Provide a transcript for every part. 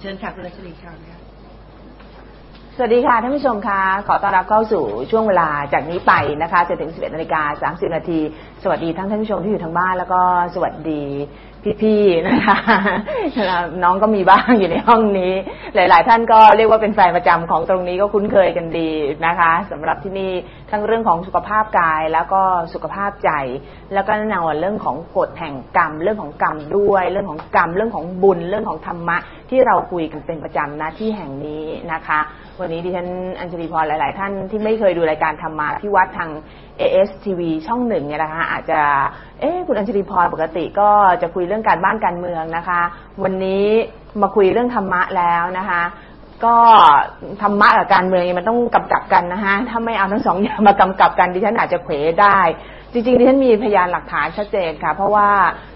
เชิญค่ะคุณรัชนีค่ะ สวัสดีค่ะท่านผู้ชมคะขอต้อนรับเข้าสู่ช่วงเวลาจากนี้ไปนะคะจนถึง 11นาฬิกา30นาทีสวัสดีทั้งท่านผู้ชมที่อยู่ทางบ้าน แล้วก็สวัสดีพี่ๆนะคะน้องก็มีบ้างอยู่ในห้องนี้ หลาย ๆ ท่านก็เรียกว่าเป็นแฟนประจำของตรงนี้ก็คุ้นเคยกันดีนะคะสำหรับที่นี่ทั้งเรื่องของสุขภาพกายแล้วก็สุขภาพใจ แล้วก็แน่นอนเรื่องของกฎแห่งกรรม เรื่องของกรรมด้วย เรื่องของกรรมเรื่องของบุญเรื่องของธรรมะที่เราคุยกันเป็นประจำนะที่แห่งนี้นะคะ วันนี้ดิฉันอัญชลีพรหลาย ๆ ท่านที่ไม่เคยดูรายการธรรมะที่วัดทาง ASTV ช่องหนึ่งเนี่ยนะคะอาจจะเอ๊คุณอัญชลีพรปกติก็จะคุยเรื่องการบ้านการเมืองนะคะ วันนี้มาคุยเรื่องธรรมะแล้วนะคะ ก็ธรรมะกับการเมืองมันต้องกำกับกันนะคะถ้าไม่เอาทั้งสองอย่างมากำกับกันดิฉันอาจจะเขวได้ จริงๆดิฉันมีพยานหลักฐานชัดเจนค่ะ เพราะว่า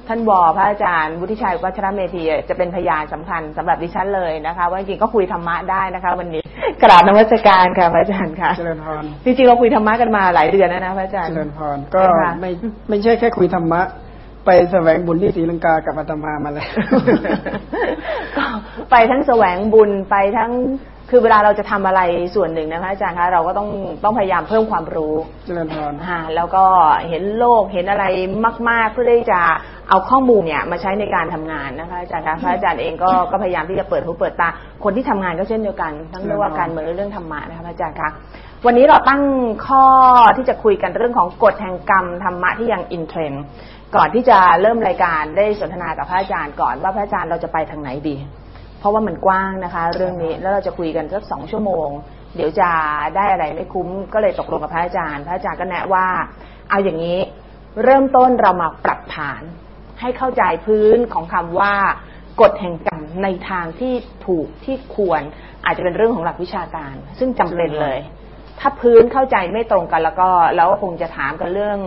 ท่านบอพระอาจารย์วุฒิชัยวัชรเมธีจะเป็นพยานสำคัญสำหรับดิฉันเลยนะคะว่าจริงๆก็คุยธรรมะได้นะคะ วันนี้กราบนวัตการค่ะพระอาจารย์ค่ะเจริญพรจริงๆเราคุยธรรมะกันมาหลายเดือนแล้วนะพระอาจารย์เจริญพรก็ไม่ไม่ใช่แค่คุยธรรมะไปแสวงบุญที่ศรีลังกากับอาตมามาแล้วไปทั้งแสวงบุญไปทั้ง คือเวลาเราจะทำอะไรส่วนหนึ่งนะคะอาจารย์คะเราก็ต้องต้องพยายามเพิ่มความรู้เจริญพรฮะแล้วก็เห็นโลกเห็นอะไรมาก ๆ เพื่อที่จะเอาข้อมูลเนี่ยมาใช้ในการทำงานนะคะอาจารย์คะพระอาจารย์เองก็ก็พยายามที่จะเปิดหูเปิดตาคนที่ทำงานก็เช่นเดียวกัน ทั้งเรื่องว่าการเมืองเรื่องธรรมะนะคะอาจารย์คะวันนี้เราตั้งข้อที่จะคุยกันเรื่องของกฎแห่งกรรมธรรมะที่ยังอินเทรนด์ก่อนที่จะเริ่มรายการได้สนทนากับพระอาจารย์ก่อนว่าพระอาจารย์เราจะไปทางไหนดี เพราะว่ามันกว้างนะคะ เรื่องนี้แล้วเราจะคุยกันสักสองชั่วโมง เดี๋ยวจะได้อะไรไม่คุ้มก็เลยตกลงกับพระอาจารย์พระอาจารย์ก็แนะว่า เอาอย่างนี้เริ่มต้นเรามาปรับฐาน ให้เข้าใจพื้นของคำว่ากฎแห่งกรรมในทางที่ถูกที่ควรอาจจะเป็นเรื่องของหลักวิชาการ ซึ่งจำเป็นเลย ถ้าพื้นเข้าใจไม่ตรงกันแล้วก็เราก็คงจะถามกันเรื่อง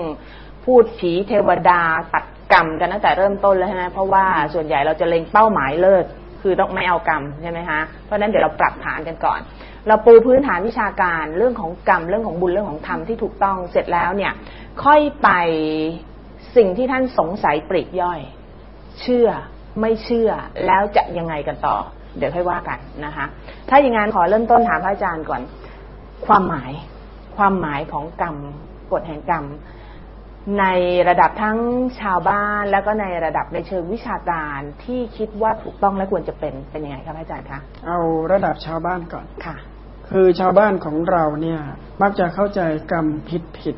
พูดผีเทวดาตัดกรรมกันตั้งแต่เริ่มต้นแล้วใช่ไหมเพราะว่าส่วนใหญ่เราจะเล็งเป้าหมายเลิก คือต้องไม่เอากรรมใช่ไหมคะเพราะนั้นเดี๋ยวเราปรับฐานกันก่อน เราปูพื้นฐานวิชาการเรื่องของกรรมเรื่องของบุญเรื่องของธรรมที่ถูกต้องเสร็จแล้วเนี่ย ค่อยไปสิ่งที่ท่านสงสัยปลีกย่อย เชื่อไม่เชื่อแล้วจะยังไงกันต่อ เดี๋ยวค่อยว่ากันนะคะ ถ้าอย่างนั้นขอเริ่มต้นถามพระอาจารย์ก่อน ความหมาย ความหมายของกรรมกฎแห่งกรรม ในระดับทั้งชาวบ้านแล้วก็ในระดับในเชิงวิชาการที่คิดว่าถูกต้องและควรจะเป็นเป็นยังไงครับอาจารย์คะเอาระดับชาวบ้านก่อนค่ะ คือชาวบ้านของเราเนี่ย มักจะเข้าใจกรรมผิดผิด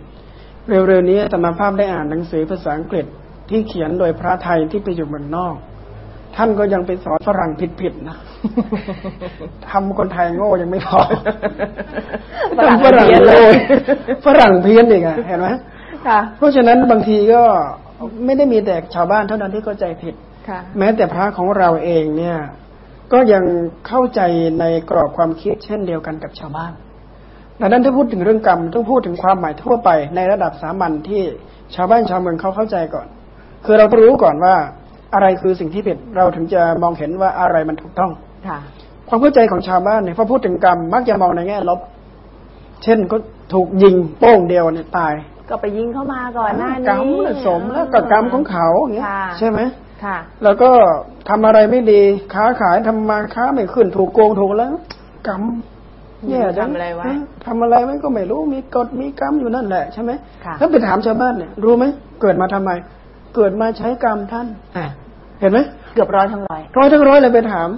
เร็วๆนี้ธรรมภาพได้อ่านหนังสือภาษาอังกฤษที่เขียนโดยพระไทยที่ไปอยู่เมืองนอก ท่านก็ยังไปสอนฝรั่งผิดๆนะทำคนไทยโง่ยังไม่พอฝรั่งเพี้ยนเลยฝรั่งเพี้ยนอีกอะเห็นไหม เพราะฉะนั้นบางทีก็ไม่ได้มีแต่ชาวบ้านเท่านั้นที่เข้าใจผิดแม้แต่พระของเราเองเนี่ย ก็ยังเข้าใจในกรอบความคิดเช่นเดียวกันกับชาวบ้านดังนั้นถ้าพูดถึงเรื่องกรรมต้องพูดถึงความหมายทั่วไปในระดับสามัญที่ชาวบ้านชาวเมืองเขาเข้าใจก่อน คือเราต้องรู้ก่อนว่าอะไรคือสิ่งที่ผิดเราถึงจะมองเห็นว่าอะไรมันถูกต้องค่ะ ความเข้าใจของชาวบ้านเนี่ยพอพูดถึงกรรมมักจะมองในแง่ลบ เช่นก็ถูกยิงโป้งเดียวเนี่ยตาย ก็ไปยิงเข้ามาก่อนหน้านี้กรรมสมแล้วก็กรรมของเขาอย่างเงี้ยใช่ไหมค่ะ แล้วก็ทำอะไรไม่ดี ค้าขายทำมาค้าไม่ขึ้น ถูกโกงถูกแล้ว กรรมแย่จังทำอะไรไว้ทำอะไรไม่ก็ไม่รู้มีกฎมีกรรมอยู่นั่นแหละใช่ไหมถ้าไปถามชาวบ้านเนี่ยรู้ไหมเกิดมาทำไม เกิดมาใช้กรรมท่านเห็นไหมเกือบร้อยทั้งร้อยร้อยทั้งร้อยเลยไปถาม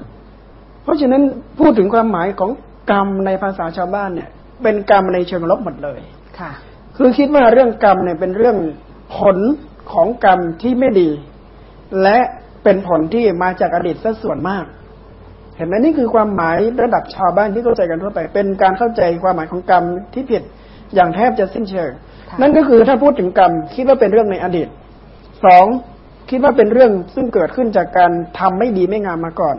เพราะฉะนั้นพูดถึงความหมายของกรรมในภาษาชาวบ้านเนี่ย เป็นกรรมในเชิงลบหมดเลยค่ะ คือคิดว่าเรื่องกรรมเนี่ยเป็นเรื่องผลของกรรมที่ไม่ดี และเป็นผลที่มาจากอดีตซะส่วนมาก เห็นไหมนี่คือความหมายระดับชาวบ้านที่เข้าใจกันทั่วไป เป็นการเข้าใจความหมายของกรรมที่ผิดอย่างแทบจะสิ้นเชิงนั่นก็คือถ้าพูดถึงกรรม คิดว่าเป็นเรื่องในอดีตสองคิดว่าเป็นเรื่องซึ่งเกิดขึ้นจากการทำไม่ดีไม่งามมาก่อน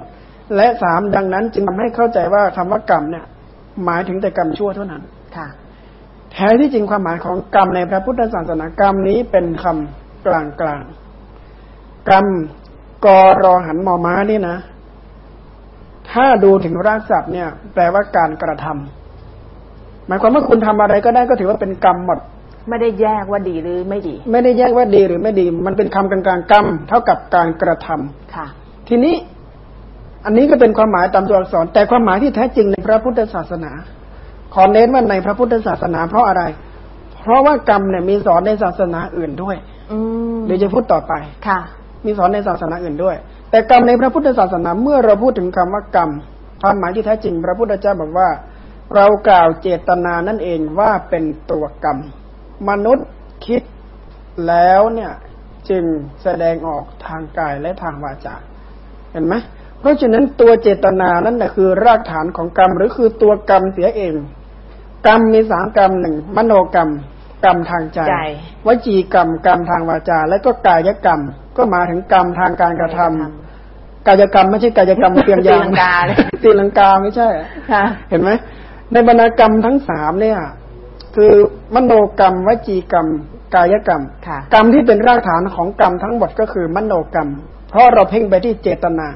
และสามดังนั้นจึงทำให้เข้าใจว่าคำว่ากรรมเนี่ย หมายถึงแต่กรรมชั่วเท่านั้นค่ะ แท้ที่จริงความหมายของกรรมในพระพุทธศาสนากรรมนี้เป็นคำกลางกลางกรรมกอรอหันมอม้านี่นะ ถ้าดูถึงรากศัพท์เนี่ย แปลว่าการกระทำหมายความว่าคุณทำอะไรก็ได้ก็ถือว่าเป็นกรรมหมด ไม่ได้แยกว่าดีหรือไม่ดี ไม่ได้แยกว่าดีหรือไม่ดี มันเป็นคำกลางๆกรรม เท่ากับการกระทำค่ะ ทีนี้อันนี้ก็เป็นความหมายตามตัวอักษร แต่ความหมายที่แท้จริงในพระพุทธศาสนา ขอเน้นว่าในพระพุทธศาสนาเพราะอะไร เพราะว่ากรรมเนี่ยมีสอนในศาสนาอื่นด้วยอืมเดี๋ยวจะพูดต่อไปค่ะ มีสอนในศาสนาอื่นด้วย แต่กรรมในพระพุทธศาสนาเมื่อเราพูดถึงคำว่ากรรมความหมายที่แท้จริง พระพุทธเจ้าบอกว่า เรากล่าวเจตนานั่นเองว่าเป็นตัวกรรม มนุษย์คิดแล้วเนี่ยจึงแสดงออกทางกายและทางวาจาเห็นไหมเพราะฉะนั้นตัวเจตนานั่นแหละคือรากฐานของกรรมหรือคือตัวกรรมเสียเอง กรรมมีสามกรรมหนึ่งมโนกรรมกรรมทางใจใจวจีกรรมกรรมทางวาจา และก็กายกรรมก็มาถึงกรรมทางการกระทำกายกรรมไม่ใช่กายกรรมเพียงยางตีลังกาเลยตีลังกาไม่ใช่ค่ะเห็นไหมในบรรณกรรมทั้งสามเนี่ย คือมโนกรรมวจีกรรม กายกรรมค่ะกรรมที่เป็นรากฐานของกรรมทั้งหมดก็คือมโนกรรม เพราะเราเพ่งไปที่เจตนา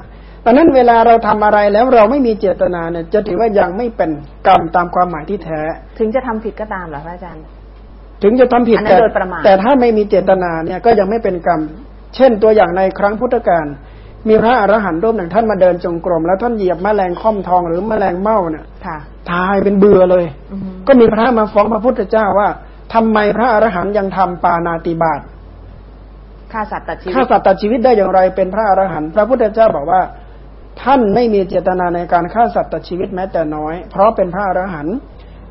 ดังนั้นเวลาเราทำอะไรแล้วเราไม่มีเจตนาเนี่ย จะถือว่ายังไม่เป็นกรรมตามความหมายที่แท้ ถึงจะทำผิดก็ตามเหรอพระอาจารย์ ถึงจะทำผิดอันนั้นแต่โดยประมาทแต่ถ้าไม่มีเจตนาเนี่ยก็ยังไม่เป็นกรรม เช่นตัวอย่างในครั้งพุทธกาลมีพระอรหันต์รูปหนึ่งท่านมาเดินจงกรมแล้วท่านเหยียบแมลงค่อมทองหรือแมลงเม่าเนี่ยค่ะตายเป็นเบื่อเลยอือฮึก็มีพระมาฟ้องพระพุทธเจ้าว่าทำไมพระอรหันต์ยังทำปานาติบาตฆ่าสัตว์ตัดชีวิฆ่าตสัตว์ตัดชีวิตได้อย่างไรเป็นพระอรหันต์พระพุทธเจ้าบอกว่า ท่านไม่มีเจตนาในการฆ่าสัตว์ตัดชีวิตแม้แต่น้อย เพราะเป็นพระอรหันต์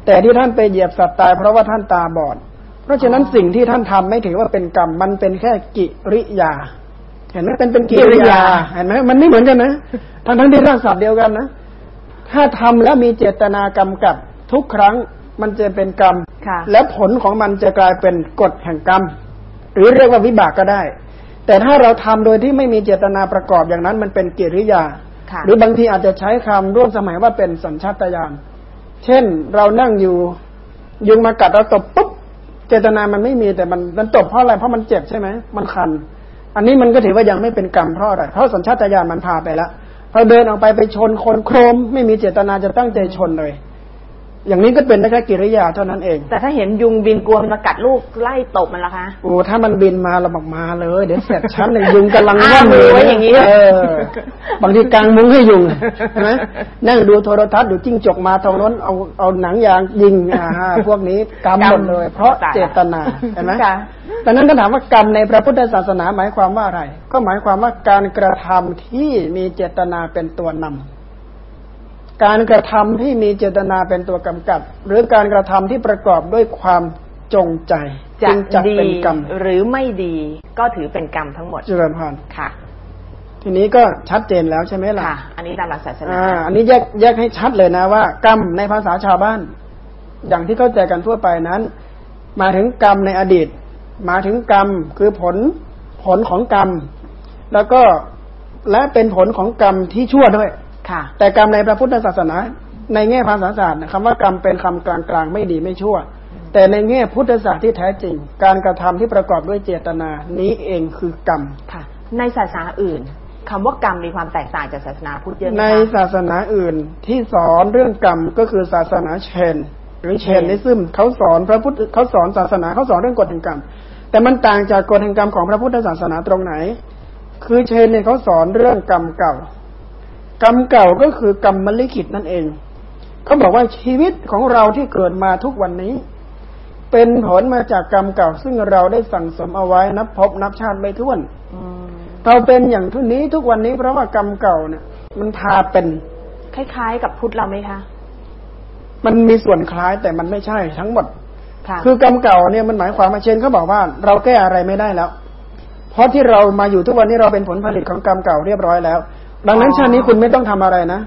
แต่ที่ท่านไปเหยียบสัตว์ตายเพราะว่าท่านตาบอด เพราะฉะนั้นสิ่งที่ท่านทำไม่ถือว่าเป็นกรรมมันเป็นแค่กิริยา เห็นไหมเป็นเป็นกิริยาเห็นไหมมันไม่เหมือนกันนะทั้งทั้งที่รากศัพท์เดียวกันนะถ้าทำแล้วมีเจตนากำกับทุกครั้งมันจะเป็นกรรมค่ะและผลของมันจะกลายเป็นกฎแห่งกรรม หรือเรียกว่าวิบากก็ได้ แต่ถ้าเราทำโดยที่ไม่มีเจตนาประกอบอย่างนั้น มันเป็นกิริยาค่ะ หรือบางทีอาจจะใช้คำร่วมสมัยว่าเป็นสัญชาตญาณ เช่นเรานั่งอยู่ ยุงมากัดเราตบปุ๊บ เจตนามันไม่มีแต่มันมันตบเพราะอะไรเพราะมันเจ็บใช่ไหมมันคัน อันนี้มันก็ถือว่ายังไม่เป็นกรรมเพราะอะไรเพราะสัญชาตญาณมันพาไปแล้วพอเดินออกไปไปชนคนโครม ไม่มีเจตนาจะตั้งใจชนเลย อย่างนี้ก็เป็นได้แค่กิริยาเท่านั้นเอง แต่ถ้าเห็นยุงบินกลัวมันมากัดลูกไล่ตบมันละคะโอ้ถ้ามันบินมาเราบอกมาเลย เดี๋ยวเสร็จฉันเลยยุงกำลังอ้าว่อนมือไว้อย่างนี้นี้เออบางทีกลางมุ้งให้ยุงใช่ไหมนั่งดูโทรทัศน์ดูจิ้งจกมาทางโน้นเอาเอาหนังยางยิงอ่าพวกนี้กรรมหมดเลย เพราะเจตนาเห็นไหมค่ะดังนั้นก็ถามว่ากรรมในพระพุทธศาสนาหมายความว่าอะไร ก็หมายความว่าการกระทำที่มีเจตนาเป็นตัวนำ การกระทำที่มีเจตนาเป็นตัวกำกับ หรือการกระทำที่ประกอบด้วยความจงใจจะจึงจะดีเป็นกรรมหรือไม่ดีก็ถือเป็นกรรมทั้งหมดเจริญพรค่ะ ทีนี้ก็ชัดเจนแล้วใช่ไหมล่ะค่ะอันนี้ตามหลักศาสนาอ่าอันนี้แยกแยกให้ชัดเลยนะว่า กรรมในภาษาชาวบ้าน อย่างที่เข้าใจกันทั่วไปนั้น มาถึงกรรมในอดีต มาถึงกรรมคือผลผลของกรรม แล้วก็และเป็นผลของกรรมที่ชั่วด้วย ค่ะแต่กรรมในพระพุทธศาสนา ในแง่ภาษาศาสตร์นะคำว่ากรรมเป็นคำกลางๆไม่ดีไม่ชั่ว แต่ในแง่พุทธศาสตร์ที่แท้จริง การกระทำที่ประกอบด้วยเจตนานี้เองคือกรรมค่ะ ในศาสนาอื่นคำว่ากรรมมีความแตกต่างจากศาสนาพุทธเยอะไหมในคะศาสนาอื่นที่สอนเรื่องกรรมก็คือศาสนาเชน หรือเชนนิซึมเขาสอนพระพุทธเขาสอนศาสนาเขาสอนเรื่องกฎแห่งกรรม แต่มันต่างจากกฎแห่งกรรมของพระพุทธศาสนาตรงไหน คือเชนเนี่ยเขาสอนเรื่องกรรมเก่า กรรมเก่าก็คือกรรมมลิขิตนั่นเอง เขาบอกว่าชีวิตของเราที่เกิดมาทุกวันนี้ เป็นผลมาจากกรรมเก่า ซึ่งเราได้สั่งสมเอาไว้นับพบนับชาติไม่ถ้วนอืมเราเป็นอย่างทุกนี้ทุกวันนี้เพราะว่ากรรมเก่าเนี่ย มันพาเป็น คล้ายๆ กับพุทธเราไหมคะมันมีส่วนคล้ายแต่มันไม่ใช่ทั้งหมดค่ะคือกรรมเก่าเนี่ยมันหมายความมาเช่นเขาบอกว่า เราแก้อะไรไม่ได้แล้ว เพราะที่เรามาอยู่ทุกวันนี้เราเป็นผลผลิตของกรรมเก่าเรียบร้อยแล้ว ดังนั้นอ๋อชาตินี้คุณไม่ต้องทำอะไรนะ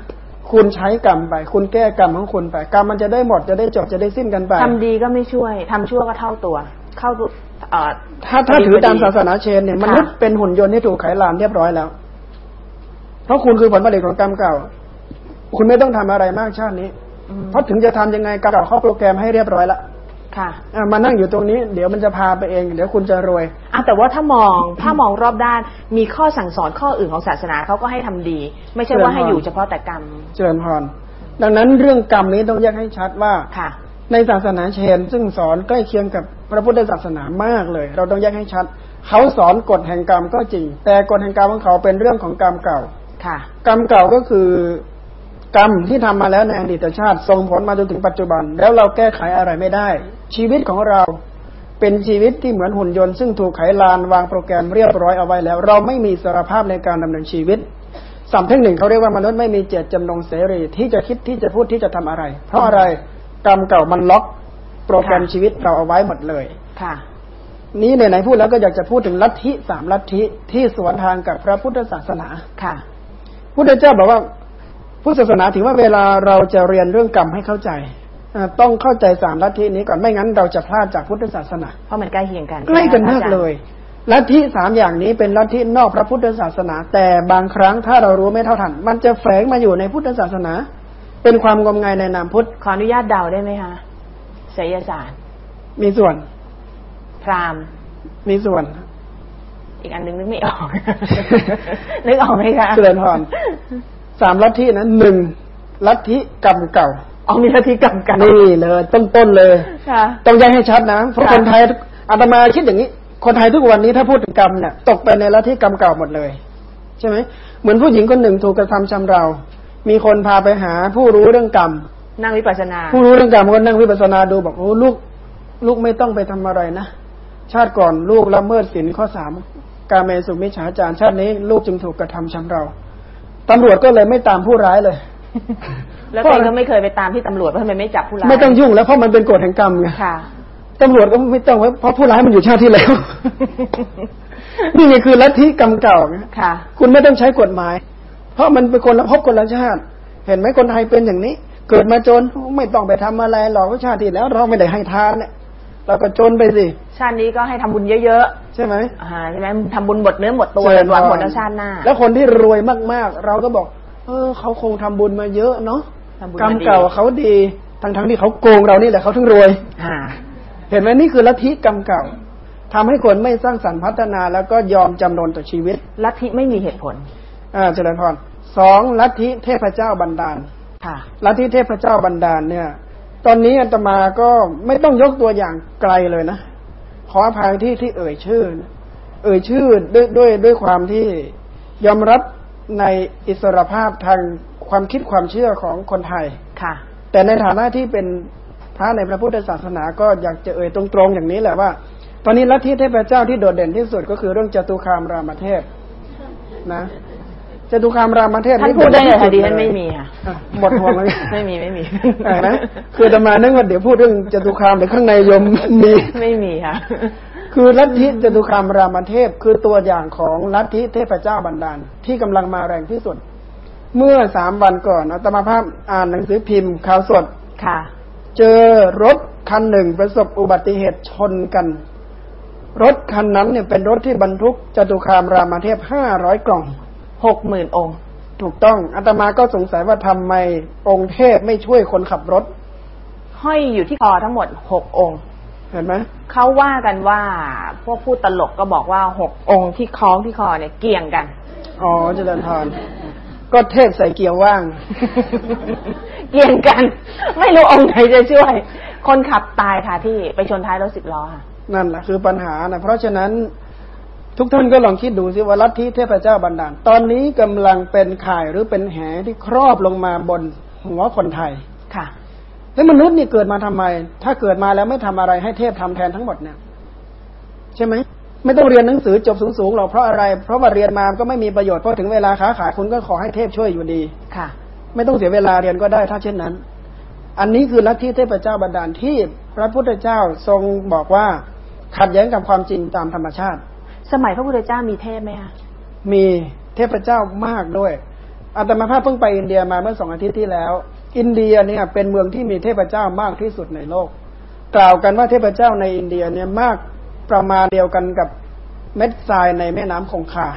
คุณใช้กรรมไป คุณแก้กรรมของคุณไป กรรมมันจะได้หมดจะได้จบจะได้สิ้นกันไปทำดีก็ไม่ช่วยทำชั่วก็เท่าตัว เข้าตัวเอ่อถ้าถ้าถือตามศาสนาเชนเนี่ยมนุษย์ค่ะเป็นหุ่นยนต์ที่ถูกไขลานเรียบร้อยแล้ว เพราะคุณคือผลผลิตของกรรมเก่า คุณไม่ต้องทำอะไรมากชาตินี้อืมเพราะถึงจะทำยังไงกรรมเก่าเข้าโปรแกรมให้เรียบร้อยแล้ว ค่ะอะมานั่งอยู่ตรงนี้ เดี๋ยวมันจะพาไปเอง เดี๋ยวคุณจะรวยอะแต่ว่าถ้ามองถ้ามองรอบด้านมีข้อสั่งสอนข้ออื่นของศาสนาเขาก็ให้ทำดี ไม่ใช่ว่าให้อยู่เฉพาะแต่กรรม เจริญพร ดังนั้นเรื่องกรรมนี้ต้องแยกให้ชัดว่าค่ะ ในศาสนาเชน ซึ่งสอนใกล้เคียงกับพระพุทธศาสนามากเลย เราต้องแยกให้ชัดเขาสอนกฎแห่งกรรมก็จริง แต่กฎแห่งกรรมของเขาเป็นเรื่องของกรรมเก่าค่ะ กรรมเก่าก็คือกรรมที่ทำมาแล้วในอดีตชาติส่งผลมาจนถึงปัจจุบัน แล้วเราแก้ไขอะไรไม่ได้ ชีวิตของเราเป็นชีวิตที่เหมือนหุ่นยนต์ซึ่งถูกไขลานวางโปรแกรมเรียบร้อยเอาไว้แล้ว เราไม่มีสารภาพในการดำเนินชีวิตสัมเทคหนึ่งเขาเรียกว่ามนุษย์ไม่มีเจตจำนงเสรี ที่จะคิดที่จะพูดที่จะทำอะไร เพราะอะไรกรรมเก่ามันล็อกโปรแกรมชีวิตเราเอาไว้หมดเลยค่ะ นี้ไหนๆพูดแล้วก็อยากจะพูดถึงลัทธิสามลัทธิที่สวนทางกับพระพุทธศาสนาค่ะพุทธเจ้าบอกว่าพุทธศาสนาถือว่าเวลาเราจะเรียนเรื่องกรรมให้เข้าใจอ่า ต้องเข้าใจสามลัทธินี้ก่อนไม่งั้นเราจะพลาดจากพุทธศาสนา เพราะมันใกล้เคียงกันใกล้กันมากใช่ไหเลคะยลัทธิสามอย่างนี้เป็นลัทธินอกพระพุทธศาสนา แต่บางครั้งถ้าเรารู้ไม่เท่าทัน มันจะแฝงมาอยู่ในพุทธศาสนา เป็นความงมงายในนามพุทธขออนุญาตเดาได้ไหมคะไสยศาสตร์ มีส่วน พราหมณ์ มีส่วน อีกอันนึงนึกไม่ออก นึกออกไหมคะเจริญพรสามลัทธินะหนึ่งลัทธิกรรมเก่า อ๋อมีลัทธิกรรมเกันนี่เลยต้นๆเลยค่ะต้องแยกให้ชัดนะเพราะค่ะคนไทยอาตมาคิดอย่างนี้ คนไทยทุกวันนี้ถ้าพูดถึงกรรมเนี่ยตกไปในลัทธิกรรมเก่าหมดเลย ใช่ไหมเหมือนผู้หญิงคนหนึ่งถูกกระทำชำเรา มีคนพาไปหาผู้รู้เรื่องกรรมนั่งวิปัสสนา ผู้รู้เรื่องกรรมก็นั่งวิปัสสนาดูบอกโอ้ลูกลูกไม่ต้องไปทำอะไรนะชาติก่อนลูกละเมิดศีลข้อสามกาเมสุมิจฉาจารชาตินี้ ลูกจึงถูกกระทำชำเราตำรวจก็เลยไม่ตามผู้ร้ายเลย แล้วตัวเองก็ไม่เคยไปตามที่ตำรวจเพราะทำไมไม่จับผู้ร้ายไม่ต้องยุ่งแล้วเพราะมันเป็นกฎแห่งกรรมไงค่ะตำรวจก็ไม่ต้องเพราะผู้ร้ายมันอยู่ชาติที่แล้วนี่ไงคือลัทธิกรรมเก่าไงค่ะ คุณไม่ต้องใช้กฎหมาย เพราะมันเป็นคนละภพคนละชาติ เห็นไหมคนไทยเป็นอย่างนี้ เกิดมาจนไม่ต้องไปทำอะไรหรอกเพราะชาติที่แล้ว เราไม่ได้ให้ทานเนี่ยเราก็จนไปสิชาตินี้ก็ให้ทำบุญเยอะใช่ไหมๆอ่าใช่ไหมทำบุญหมดเนื้อหมดตัวเชิญหวังหมดพรแล้วชาติหน้า แล้วคนที่รวยมากๆ เราก็บอก เออเขาคงทำบุญมาเยอะเนาะทำบุญกรรมมาดีเก่าเขาดี ทั้งๆที่เขาโกงเรานี่แหละเขาถึงรวยอ่าเห็นไหมนี่คือลัทธิกรรมเก่าทำให้คนไม่สร้างสรรค์พัฒนา แล้วก็ยอมจำนนต่อชีวิต ลัทธิไม่มีเหตุผล อ่าเจริญพรสองลัทธิเทพเจ้าบันดาลค่ะลัทธิเทพเจ้าบันดาลเนี่ย ตอนนี้อาตมาก็ไม่ต้องยกตัวอย่างไกลเลยนะ ขออภัยที่ที่เอ่ยชื่อนะเอ่ยชื่อด้วยด้วยด้วยความที่ยอมรับ ในอิสรภาพทางความคิดความเชื่อของคนไทยค่ะ แต่ในฐานะที่เป็นพระในพระพุทธศาสนาก็อยากจะเอ่ยตรงๆอย่างนี้แหละว่า ตอนนี้ลัทธิเทพเจ้าที่โดดเด่นที่สุดก็คือเรื่องจตุคามรามเทพนะจตุคามรามเทพท่านพูดได้เลยที่ค่ะดิสุฉันลยไม่มีค่ะอะหมดห่วงแล้วไม่มีไม่มีเห็นไหมคือจะมานึกว่าเดี๋ยวพูดเรื่องจตุคามเดี๋ยวข้างในยมมีไม่มีค่ะ คือลัทธิจตุคามรามเทพคือตัวอย่างของลัทธิเทพเจ้าบันดาล ที่กำลังมาแรงที่สุด เมื่อสามวันก่อนอาตมาภาพอ่านหนังสือพิมพ์ข่าวสดค่ะ เจอรถคันหนึ่งประสบอุบัติเหตุชนกัน รถคันนั้นเนี่ยเป็นรถที่บรรทุกจตุคามรามเทพห้าร้อยกล่องหกหมื่นองค์ถูกต้องอาตมาก็สงสัยว่าทำไมองค์เทพไม่ช่วยคนขับรถ ห้อยอยู่ที่คอทั้งหมดหกองค์ เห็นไหมเขาว่ากันว่า พวกพูดตลกก็บอกว่าหกองค์ที่คล้องที่คอเนี่ยเกี่ยงกัน อ๋อเจริญพรก็เทพใส่เกียร์ว่าง เกี่ยงกัน ไม่รู้องค์ไหนจะช่วย คนขับตายค่ะที่ไปชนท้ายรถสิบล้อค่ะนั่นแหละคือปัญหานะเพราะฉะนั้นทุกท่านก็ลองคิดดูสิว่าลัทธิเทพเจ้าบันดาล ตอนนี้กำลังเป็นข่ายหรือเป็นแหที่ครอบลงมาบนหัวคนไทยค่ะ แล้วมนุษย์นี่เกิดมาทำไม ถ้าเกิดมาแล้วไม่ทำอะไรให้เทพทำแทนทั้งหมดเนี่ยใช่ไหมไม่ต้องเรียนหนังสือจบสูงๆหรอกเพราะอะไร เพราะว่าเรียนมาก็ไม่มีประโยชน์เพราะถึงเวลาค้าขายคุณก็ขอให้เทพช่วยอยู่ดีค่ะ ไม่ต้องเสียเวลาเรียนก็ได้ถ้าเช่นนั้น อันนี้คือลัทธิเทพเจ้าบันดาลที่พระพุทธเจ้าทรงบอกว่าขัดแย้งกับความจริงตามธรรมชาติ สมัยพระพุทธเจ้ามีเทพไหมคะมีเทพเจ้ามากด้วยอาตมภาพเพิ่งไปอินเดียมาเมื่อสองอาทิตย์ที่แล้ว อินเดียเนี่ยเป็นเมืองที่มีเทพเจ้ามากที่สุดในโลก กล่าวกันว่าเทพเจ้าในอินเดียเนี่ยมากประมาณเดียวกันกับเม็ดทรายในแม่น้ำคงคา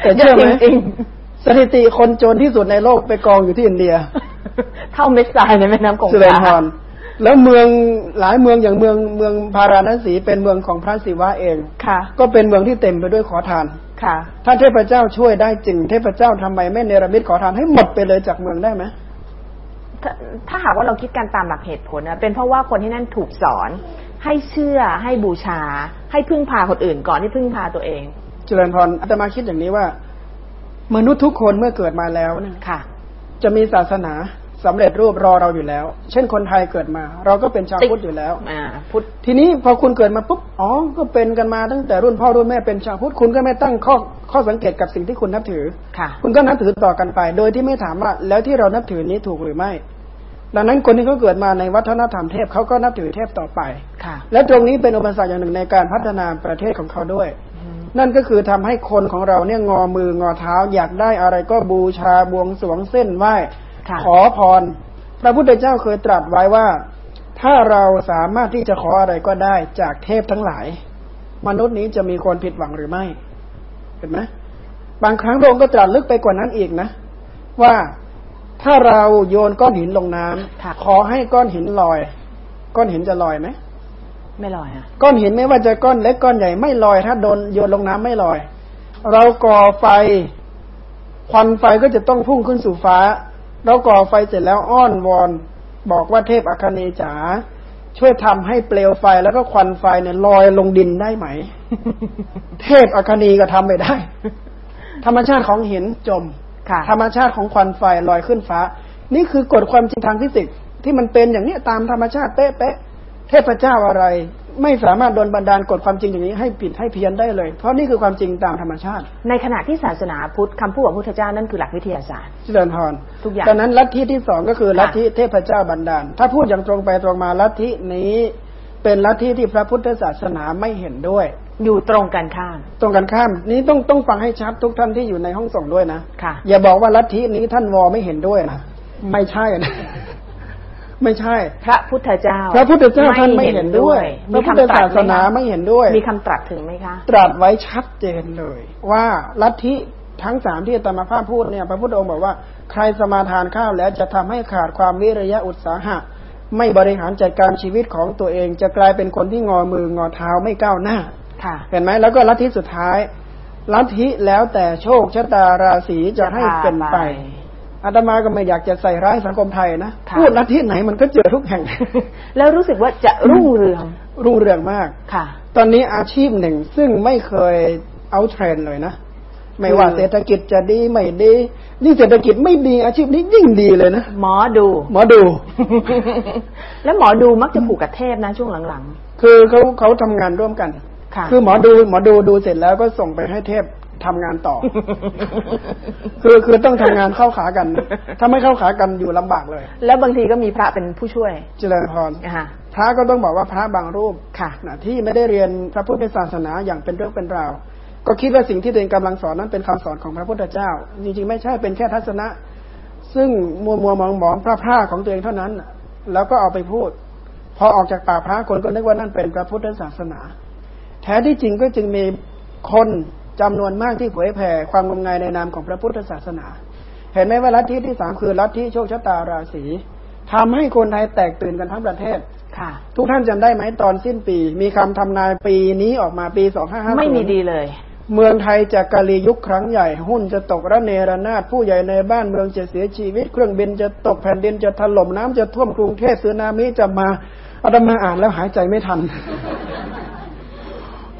แต่เชื่อไหมจริงสถิติคนจนที่สุดในโลกไปกองอยู่ที่อินเดียๆเท่าเม็ดทรายในแม่น้ำกงสุรินทคาร์แล้วเมืองหลายเมืองอย่างเมืองเมืองพาราณสีเป็นเมืองของพระศิวะเองค่ะ ก็เป็นเมืองที่เต็มไปด้วยขอทาน ค่ะ ถ้าเทพเจ้าช่วยได้จริง เทพเจ้าทำไมไม่เนรมิตขอทานให้หมดไปเลยจากเมืองได้ไหมถ้าถ้าหากว่าเราคิดกันตามหลักเหตุผลนะเป็นเพราะว่าคนที่นั่นถูกสอน ให้เชื่อให้บูชา ให้พึ่งพาคนอื่นก่อนที่พึ่งพาตัวเอง เจริญพรอาตมาคิดอย่างนี้ว่า มนุษย์ทุกคนเมื่อเกิดมาแล้วเนี่ยค่ะ จะมีศาสนา สำเร็จรูปรอเราอยู่แล้ว เช่นคนไทยเกิดมา เราก็เป็นชาวพุทธอยู่แล้วอ่าพุทธทีนี้พอคุณเกิดมาปุ๊บอ๋อก็เป็นกันมาตั้งแต่รุ่นพ่อรุ่นแม่เป็นชาวพุทธคุณก็ไม่ตั้งข้อข้อสังเกตกับสิ่งที่คุณนับถือค่ะ คุณก็นับถือต่อกันไป โดยที่ไม่ถามว่า แล้วที่เรานับถือนี้ถูกหรือไม่ ดังนั้นคนที่เขาเกิดมาในวัฒนธรรมเทพเขาก็นับถือเทพต่อไปค่ะ และตรงนี้เป็นอุปสรรคอย่างหนึ่งในการพัฒนาประเทศของเขาด้วยนั่นก็คือทำให้คนของเราเนี่ยงอมืองอเท้าอยากได้อะไรก็บูชาบวงสรวงเส้นไหว้ค่ะ ขอพร พระพุทธเจ้าเคยตรัสไว้ว่า ถ้าเราสามารถที่จะขออะไรก็ได้จากเทพทั้งหลาย มนุษย์นี้จะมีคนผิดหวังหรือไม่ เห็นไหมบางครั้งพระองค์ก็ตรัสลึกไปกว่านั้นอีกนะ ว่าถ้าเราโยนก้อนหินลงน้ำค่ะขอให้ก้อนหินลอย ก้อนหินจะลอยไหมไม่ลอยอะก้อนหินไม่ว่าจะก้อนเล็กก้อนใหญ่ไม่ลอย ถ้าโดนโยนลงน้ำไม่ลอย เราก่อไฟ ควันไฟก็จะต้องพุ่งขึ้นสู่ฟ้า เราก่อไฟเสร็จแล้วอ้อนวอน บอกว่าเทพอัคเนจ๋าช่วยทำให้เปลวไฟแล้วก็ควันไฟเนี่ยลอยลงดินได้ไหม เทพอัคนีก็ทำไม่ได้ ธรรมชาติของหินจมค่ะธรรมชาติของควันไฟลอยขึ้นฟ้า นี่คือกฎความจริงทางฟิสิกส์ที่มันเป็นอย่างนี้ตามธรรมชาติเป๊ะๆเทพเจ้าอะไร ไม่สามารถโดนบันดาลกฎความจริงอย่างนี้ให้ผิดให้เพี้ยนได้เลย เพราะนี่คือความจริงตามธรรมชาติ ในขณะที่ศาสนาพุทธคำพูดของพระพุทธเจ้านั่นคือหลักวิทยาศาสตร์เจริญพรทุกอย่างดังนั้นลัทธิที่สองก็คือค่ะลัทธิเทพเจ้าบันดาล ถ้าพูดอย่างตรงไปตรงมาลัทธินี้เป็นลัทธิที่พระพุทธศาสนาไม่เห็นด้วย อยู่ตรงกันข้าม ตรงกันข้าม นี้ต้องต้องฟังให้ชัดทุกท่านที่อยู่ในห้องส่งด้วยนะค่ะ อย่าบอกว่าลัทธินี้ท่านวอไม่เห็นด้วยนะไม่ใช่นะ ไม่ใช่ พระพุทธเจ้า พระพุทธเจ้าท่านไม่เห็นด้วยพมีระพุทธคำตรัศาสสนาไหมไม่เห็นด้วยคะมีคำตรัสถึงไหมคะ ตรัสไว้ชัดเจนเลย ว่าลัทธิทั้งสามที่อาตมาภาพพูดเนี่ยพระพุทธองค์บอกว่าใครสมาทานข้าวแล้วจะทำให้ขาดความวิริยะอุตสาหะ ไม่บริหารจัดการชีวิตของตัวเอง จะกลายเป็นคนที่งอมืองอเท้าไม่ก้าวหน้าค่ะเห็นไหมแล้วก็ลัทธิสุดท้ายลัทธิแล้วแต่โชคชะตาราศีจะให้เป็นไป อาตมาก็ไม่อยากจะใส่ร้ายสังคมไทยนะค่ะพูดลัทธิไหนมันก็เจอทุกแห่ง แล้วรู้สึกว่าจะรุ่งเรือง รุ่งเรืองมากค่ะ ตอนนี้อาชีพหนึ่งซึ่งไม่เคยเอาเทรนด์เลยนะไม่ว่าคือเศรษฐกิจจะดีไม่ดีนี่เศรษฐกิจไม่ดีอาชีพนี้ยิ่งดีเลยนะหมอดู หมอดู แล้วหมอดูมักจะผูกกับเทพนะช่วงหลังคือเขาเขาทำงานร่วมกันค่ะคือหมอดูหมอดูดูเสร็จแล้วก็ส่งไปให้เทพ ทำงานต่อ คือคือต้องทำงานเข้าขากัน ถ้าไม่เข้าขากันอยู่ลำบากเลยๆแล้วบางทีก็มีพระเป็นผู้ช่วย เจริญพรนะคะพระก็ต้องบอกว่าพระบางรูปค่ะนะที่ไม่ได้เรียนพระพุทธศาสนาอย่างเป็นเรื่องเป็นราว ก็คิดว่าสิ่งที่ตัวเองกำลังสอนนั้นเป็นคำสอนของพระพุทธเจ้า จริงๆไม่ใช่เป็นแค่ทัศนะ ซึ่งมัวมัวมองมองพระพระของตัวเองเท่านั้นน่ะแล้วก็เอาไปพูด พอออกจากปากพระคนก็นึกว่านั่นเป็นพระพุทธศาสนา แท้ที่จริงก็จึงมีคน จำนวนมากที่เผยแผ่ความงมงายในนามของพระพุทธศาสนา เห็นไหมว่าลัทธิที่สามคือลัทธิโชคชะตาราศีทำให้คนไทยแตกตื่นกันทั้งประเทศค่ะ ทุกท่านจำได้ไหมตอนสิ้นปี มีคำทำนายปีนี้ออกมาปีสองห้าห้าไม่มีดีเลย เมืองไทยจะกาลียุคครั้งใหญ่ หุ้นจะตกระเนระนาดผู้ใหญ่ในบ้านเมืองจะเสียชีวิต เครื่องบินจะตกแผ่นดินจะถล่มน้ำจะท่วมกรุงเทพสึนามิจะมาอาตมาอ่านแล้วหายใจไม่ทัน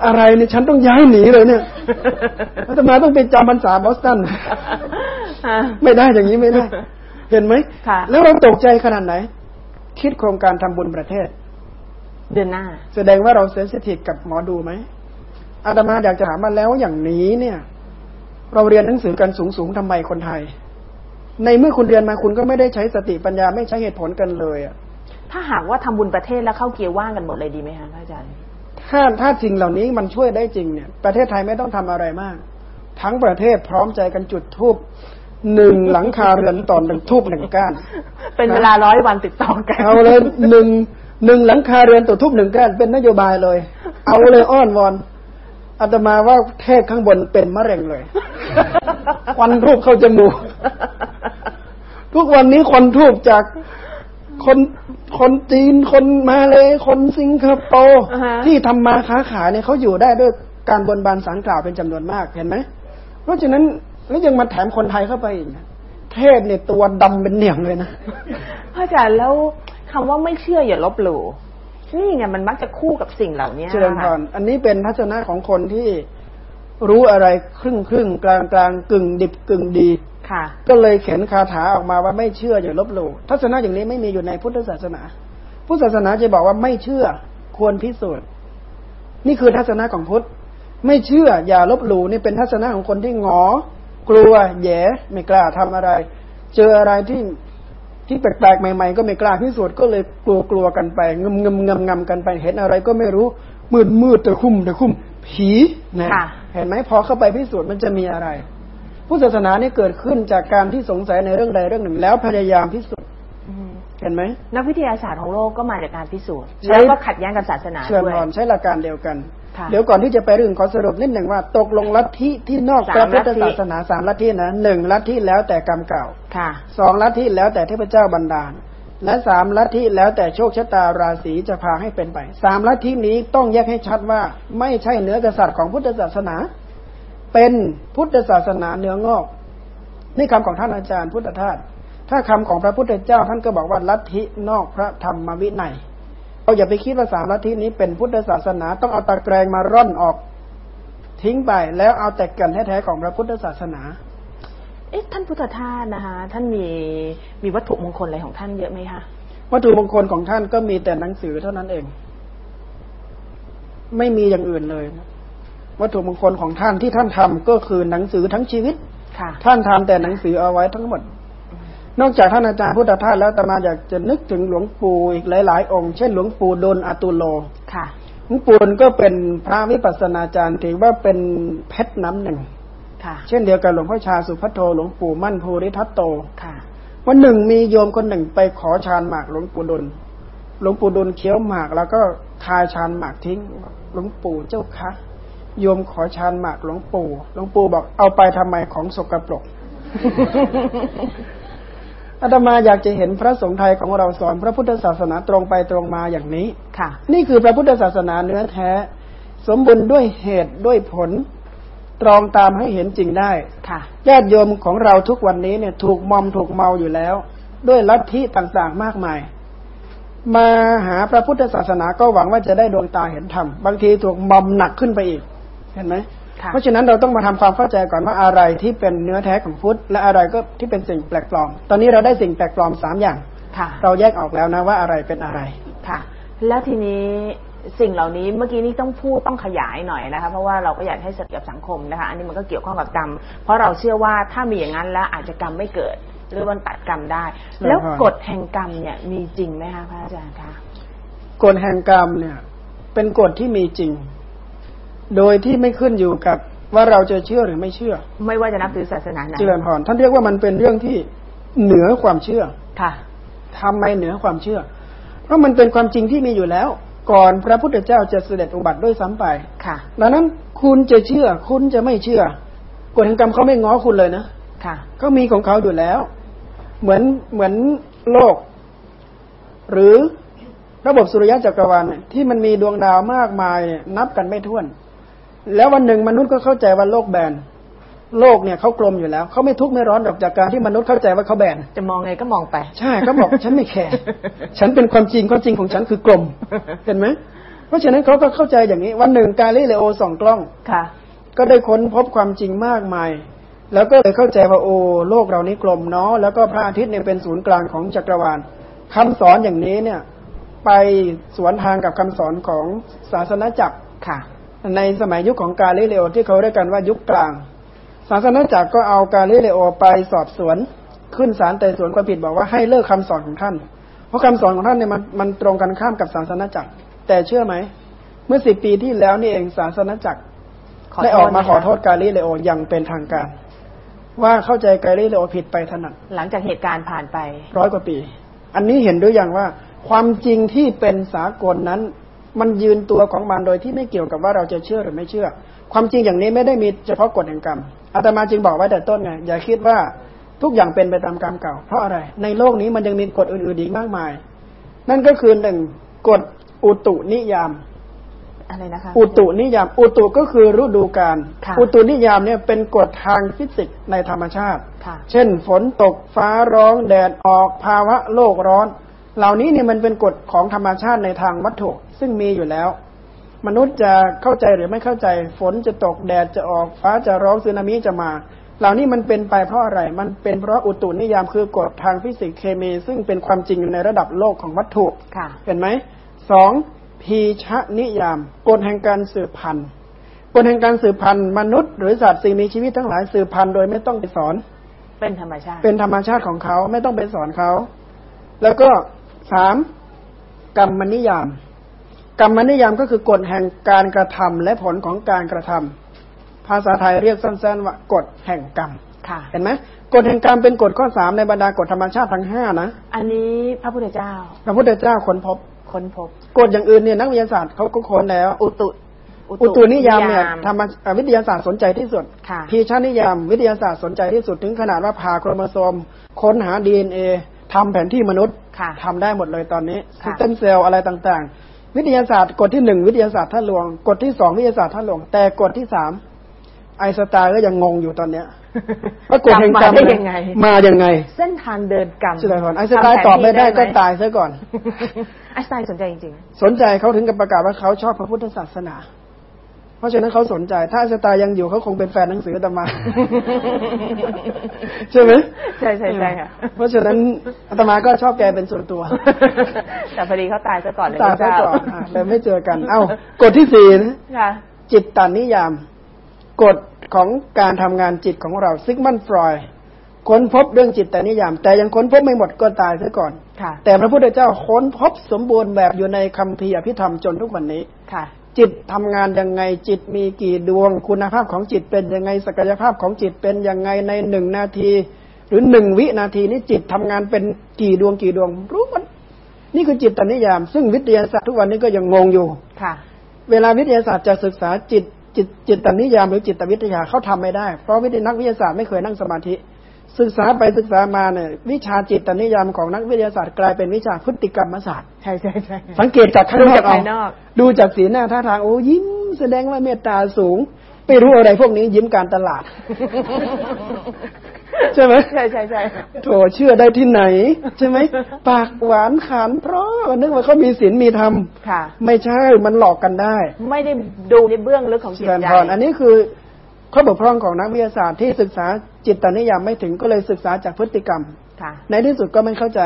อะไรเนี่ยฉันต้องย้ายหนีเลยเนี่ยอาตมาต้องไปจำพรรษาบอสตันไม่ได้อย่างนี้ไม่ได้ เห็นไหมค่ะแล้วเราตกใจขนาดไหน คิดโครงการทำบุญประเทศ เดือนหน้า แสดงว่าเราเซนซิทีฟกับหมอดูไหมอาตมาอยากจะถามมาแล้วอย่างนี้เนี่ย เราเรียนหนังสือกันสูงสูงๆทำไมคนไทย ในเมื่อคุณเรียนมาคุณก็ไม่ได้ใช้สติปัญญาไม่ใช้เหตุผลกันเลยอะถ้าหากว่าทำบุญประเทศแล้วเข้าเกียร์ว่างกันหมดเลยดีไหมคะพระอาจารย์ ถ้าถ้าสิ่งเหล่านี้มันช่วยได้จริงเนี่ย ประเทศไทยไม่ต้องทำอะไรมาก ทั้งประเทศพร้อมใจกันจุดทูบหนึ่งหลังคาเรือนต่อหนึ่งทูบหนึ่งก้าน เป็นเวลาร้อยวันติดต่อกัน เอาเลยหนึ่งหนึ่งหลังคาเรือนต่อทุบหนึ่งก้านเป็นนโยบายเลย เอาเลยอ้อนวอนอาตมาว่าเทพข้างบนเป็นมะเร็งเลยควันทูบเข้าจมูกทุกวันนี้ควันทูบจาก คนคนจีนคนมาเลยคนสิงคโปร์อ่าฮะที่ทำมาค้าขายเนี่ยเขาอยู่ได้ด้วยการบนบานสารกล่าวเป็นจำนวนมากเห็นไหมเพราะฉะนั้นแล้วยังมาแถมคนไทยเข้าไปอีกนะเทพเนี่ยตัวดำเป็นเหนียงเลยนะพระอาจารย์แล้วคำว่าไม่เชื่ออย่าลบหลู่นี่ไงมันมักจะคู่กับสิ่งเหล่านี้เจริญพค่ะรอันนี้เป็นทัศนะของคนที่รู้อะไรครึ่งครึ่งกลางกลางกึ่งดิบกึ่งดีค่ะ ก็เลยเขียนคาถาออกมาว่าไม่เชื่ออย่าลบหลู่ทัศนะอย่างนี้ไม่มีอยู่ในพุทธศาสนา พุทธศาสนาจะบอกว่าไม่เชื่อควรพิสูจน์ นี่คือทัศนะของพุทธ ไม่เชื่ออย่าลบหลู่นี่เป็นทัศนะของคนที่หงอกลัวแย่ไม่กล้าทำอะไร เจออะไรที่ที่แปลกๆใหม่ ๆ ก็ไม่กล้าพิสูจน์ก็เลยกลัวกลัวกันไปงมงมงมงมกันไปเห็นอะไรก็ไม่รู้มืดมืดตะคุ่มตะคุ่มผีนะค่ะเห็นไหมพอเข้าไปพิสูจน์มันจะมีอะไร ผู้ศาสนานี่เกิดขึ้นจากการที่สงสัยในเรื่องใดเรื่องหนึ่ง แล้วพยายามพิสูจน์อืมเห็นไหมนักวิทยาศาสตร์ของโลกก็มาจากการพิสูจน์ใช่แล้วก็ขัดแย้งกับศาสนาเชิญด้วยพรใช้หลักการเดียวกันค่ะเดี๋ยวก่อนที่จะไปเรื่องขอสรุปนิดหนึ่งว่า ตกลงลัทธิที่นอกพสาระมพุทธลัทธิศาสนาสามลัทธินะหนึ่งลัทธิแล้วแต่กรรมเก่าค่ะสองลัทธิแล้วแต่เทพเจ้าบันดาล และสามลัทธิแล้วแต่โชคชะตาราศีจะพาให้เป็นไปสามลัทธินี้ต้องแยกให้ชัดว่าไม่ใช่เนื้อกษัตริย์ของพุทธศาสนา เป็นพุทธศาสนาเนื้องอก นี่คำของท่านอาจารย์พุทธทาสถ้าคำของพระพุทธเจ้าท่านก็บอกว่าลัทธินอกพระธรรมวินัยเราอย่าไปคิดว่าสามลัทธินี้เป็นพุทธศาสนาต้องเอาตะแกรงมาร่อนออก ทิ้งไปแล้วเอาแต่กันแท้ๆของพระพุทธศาสนาเอ๊ะท่านพุทธทาสนะคะท่านมีมีวัตถุมงคลอะไรของท่านเยอะไหมคะวัตถุมงคลของท่านก็มีแต่หนังสือเท่านั้นเอง ไม่มีอย่างอื่นเลยนะ วัตถุมงคลของท่านที่ท่านทำก็คือหนังสือทั้งชีวิตค่ะท่านทำแต่หนังสือเอาไว้ทั้งหมด นอกจากท่านอาจารย์พุทธทาสแล้วอาตมาอยากจะนึกถึงหลวงปู่อีกหลาย ๆ องค์ เช่นหลวงปู่ดลอตุโลค่ะหลวงปู่ก็เป็นพระวิปัสสนาจารย์ถือว่าเป็นเพชรน้ำหนึ่งค่ะเช่นเดียวกับหลวงพ่อชาสุพัทโทหลวงปู่มั่นภูริทัตโตค่ะวันหนึ่งมีโยมคนหนึ่งไปขอฌานหมากหลวงปู่ดุลหลวงปู่ดุลเคี้ยวหมากแล้วก็คายฌานหมากทิ้งหลวงปู่เจ้าคะ โยมขอฌานหมากหลวงปู่ หลวงปู่บอกเอาไปทำไมของสกปรกอาตมาอยากจะเห็นพระสงฆ์ไทยของเราสอนพระพุทธศาสนาตรงไปตรงมาอย่างนี้ ค่ะ นี่คือพระพุทธศาสนาเนื้อแท้ สมบูรณ์ด้วยเหตุด้วยผล ตรองตามให้เห็นจริงได้ ค่ะ ญาติโยมของเราทุกวันนี้เนี่ย ถูกมอมถูกเมาอยู่แล้ว ด้วยลัทธิต่างๆมากมาย มาหาพระพุทธศาสนาก็หวังว่าจะได้ดวงตาเห็นธรรม บางทีถูกมอมหนักขึ้นไปอีก เห็นไหมค่ะเพราะฉะนั้นเราต้องมาทำความเข้าใจก่อนว่าอะไรที่เป็นเนื้อแท้ของพุทธและอะไรก็ที่เป็นสิ่งแปลกปลอม ตอนนี้เราได้สิ่งแปลกปลอมสามอย่างค่ะเราแยกออกแล้วนะว่าอะไรเป็นอะไรค่ะ แล้วทีนี้สิ่งเหล่านี้เมื่อกี้นี้ต้องพูดต้องขยายหน่อยนะคะเพราะว่าเราก็อยากให้สติกับสังคมนะคะ อันนี้มันก็เกี่ยวข้องกับกรรม เพราะเราเชื่อว่าถ้ามีอย่างนั้นแล้วอาจจะกรรมไม่เกิด หรือมันตัดกรรมได้ แล้วกฎแห่งกรรมเนี่ยมีจริงไหมคะพระอาจารย์คะกฎแห่งกรรมเนี่ย เป็นกฎที่มีจริง โดยที่ไม่ขึ้นอยู่กับว่าเราจะเชื่อหรือไม่เชื่อ ไม่ว่าจะนับถือศาสนาไหนเจริญพรท่านเรียกว่ามันเป็นเรื่องที่เหนือความเชื่อค่ะทำไมเหนือความเชื่อ เพราะมันเป็นความจริงที่มีอยู่แล้ว ก่อนพระพุทธเจ้าจะเสด็จอุบัติด้วยซ้ำไปค่ะดังนั้นคุณจะเชื่อ คุณจะไม่เชื่อกฎแห่งกรรมเขาไม่ง้อคุณเลยนะค่ะเขามีของเขาอยู่แล้ว เหมือนเหมือนโลก หรือระบบสุริยะจักรวาลเนี่ยที่มันมีดวงดาวมากมายเนี่ยนับกันไม่ถ้วน แล้ววันหนึ่งมนุษย์ก็เข้าใจว่าโลกแบนโลกเนี่ยเขากลมอยู่แล้วเขาไม่ทุกข์ไม่ร้อนหรอกจากการที่มนุษย์เข้าใจว่าเขาแบนจะมองไงก็มองไป ใช่เขาบอกฉันไม่แคร์ฉันเป็นความจริงความจริงของฉันคือกลมเห็นไหมเพราะฉะนั้นเขาก็เข้าใจอย่างนี้ วันหนึ่งกาลิเลโอส่องกล้องค่ะ ก็ได้ค้นพบความจริงมากมาย แล้วก็เลยเข้าใจว่าโอ้โลกเรานี้กลมเนาะแล้วก็พระอาทิตย์เนี่ยเป็นศูนย์กลางของจักรวาลคำสอนอย่างนี้เนี่ย ไปสวนทางกับคำสอนของศาสนาจักรค่ะ ในสมัยยุคของกาลิเลโอที่เขาเรียกกันว่ายุคกลาง ศาสนาจักรก็เอากาลิเลโอไปสอบสวน ขึ้นศาลไต่สวนความผิดบอกว่าให้เลิกคำสอนของท่าน เพราะคำสอนของท่านเนี่ยมันมันตรงกันข้ามกับศาสนาจักร แต่เชื่อไหม เมื่อสิบปีที่แล้วนี่เองศาสนาจักรขอโทษได้ออกมานะคะขอโทษกาลิเลโออย่างเป็นทางการ ว่าเข้าใจกาลิเลโอผิดไปถนัดหลังจากเหตุการณ์ผ่านไปร้อยกว่าปี อันนี้เห็นด้วยอย่างว่าความจริงที่เป็นสากลนั้น มันยืนตัวของมันโดยที่ไม่เกี่ยวกับว่าเราจะเชื่อหรือไม่เชื่อ ความจริงอย่างนี้ไม่ได้มีเฉพาะกฎแห่งกรรมอาตมาจึงบอกไว้แต่ต้นไงอย่าคิดว่าทุกอย่างเป็นไปตามกรรมเก่า เพราะอะไร ในโลกนี้มันยังมีกฎอื่นๆอีกมากมาย นั่นก็คือหนึ่งกฎอุตุนิยามอะไรนะคะอุตุนิยาม อุตุก็คือฤดูกาลค่ะอุตุนิยามเนี่ยเป็นกฎทางฟิสิกส์ในธรรมชาติค่ะเช่นฝนตกฟ้าร้องแดดออกภาวะโลกร้อน เหล่านี้เนี่ยมันเป็นกฎของธรรมชาติในทางวัตถุ ซึ่งมีอยู่แล้ว มนุษย์จะเข้าใจหรือไม่เข้าใจ ฝนจะตกแดดจะออกฟ้าจะร้องสึนามิจะมา เหล่านี้มันเป็นไปเพราะอะไร มันเป็นเพราะอุตุนิยามคือกฎทางฟิสิกส์เคมี ซึ่งเป็นความจริงในระดับโลกของวัตถุค่ะเห็นไหมสองพีชะนิยามกฎแห่งการสืบพันธุ์กฎแห่งการสืบพันธุ์มนุษย์หรือสัตว์สิ่งมีชีวิตทั้งหลายสืบพันธุ์โดยไม่ต้องไปสอน เป็นธรรมชาติ เป็นธรรมชาติของเขาไม่ต้องไปสอนเขา แล้วก็สามกรรมนิยาม กรรมนิยามก็คือกฎแห่งการกระทำและผลของการกระทำภาษาไทยเรียกสั้นๆว่ากฎแห่งกรรมค่ะ เห็นไหมกฎแห่งกรรมเป็นกฎข้อสามในบรรดากฎธรรมชาติทั้งห้านะ อันนี้พระพุทธเจ้า พระพุทธเจ้าค้นพบ ค้นพบ กฎอย่างอื่นเนี่ยนักวิทยาศาสตร์เขาก็ค้นแล้ว อุตุ อุตุนิยามเนี่ยธรรมอ่าวิทยาศาสตร์สนใจที่สุดค่ะพีชนิยามวิทยาศาสตร์สนใจที่สุดถึงขนาดว่าผ่าโครโมโซม ค้นหาดีเอ็นเอทำแผนที่มนุษย์ค่ะทำได้หมดเลยตอนนี้ค่ะสเต็มเซลล์อะไรต่างๆ วิทยาศาสตร์กฎที่หนึ่งวิทยาศาสตร์ท่าลวงกฎที่สองวิทยาศาสตร์ท่าลวง แต่กฎที่สามไอน์สไตน์ก็ยังงงอยู่ตอนเนี้ยว่ากฎแห่งกรรมมาได้ยังไง มายังไง เส้นทางเดินกรรมสุดยอดไอน์สไตล์ตอบไม่ได้ก็ตายซะก่อนไอน์สไตล์สนใจจริงสนใจเขาถึงกับประกาศว่าเขาชอบพระพุทธศาสนา เพราะฉะนั้นเขาสนใจ ถ้าไอน์สไตล์ยังอยู่เขาคงเป็นแฟนหนังสืออาตมาใช่ไหมใช่ใช่ใช่ค่ะเพราะฉะนั้นอาตมาก็ชอบแกเป็นส่วนตัว แต่พอดีเขาตายซะก่อนเลยตายซะพระเจ้ก่อนอะเลยไม่เจอกัน เอ้ากฎที่สี่นะค่ะจิตตานิยาม กฎของการทำงานจิตของเราซิกมันฟรอยด์ค้นพบเรื่องจิตตานิยาม แต่ยังค้นพบไม่หมดก็ตายซะก่อนค่ะแต่พระพุทธเจ้าค้นพบสมบูรณ์แบบอยู่ในคัมภีร์อภิธรรมจนทุกวันนี้ค่ะ จิตทำงานยังไงจิตมีกี่ดวง คุณภาพของจิตเป็นยังไง ศักยภาพของจิตเป็นยังไงในหนึ่งนาที หรือหนึ่งวินาทีนี้จิตทำงานเป็นกี่ดวงกี่ดวง รู้หมันนี่คือจิตตนิยาม ซึ่งวิทยาศาสตร์ทุกวันนี้ก็ยังงงอยู่ค่ะ เวลาวิทยาศาสตร์จะศึกษาจิตจิตจิตตนิยามหรือจิตวิทยาเขาทำไม่ได้ เพราะวิทยานักวิทยาศาสตร์ไม่เคยนั่งสมาธิ ศึกษาไปศึกษามาเนี่ยวิชาจิตนิยามของนักวิทยาศาสตร์กลายเป็นวิชาพฤติกรรมศาสตร์ใช่ใช่ใช่สังเกตจากข้างนอกดูจากเอาภายนอกดูจากสีหน้าท่าทางโอ้ยิ้มแสดงว่าเมตตาสูงไม่รู้อะไรพวกนี้ยิ้มการตลาด ใช่ไหมใช่ใช่ใช่โถเชื่อได้ที่ไหน ใช่ไหมปากหวานขานเพราะนึกว่าเขามีศีลมีธรรมค่ะ ไม่ใช่มันหลอกกันได้ ไม่ได้ดูในเบื้องลึกของจิตแฟนใจพรอันนี้คือ ข้อบกพร่องของนักวิทยาศาสตร์ที่ศึกษาจิตตนิยามไม่ถึงก็เลยศึกษาจากพฤติกรรมค่ะในที่สุดก็ไม่เข้าใจ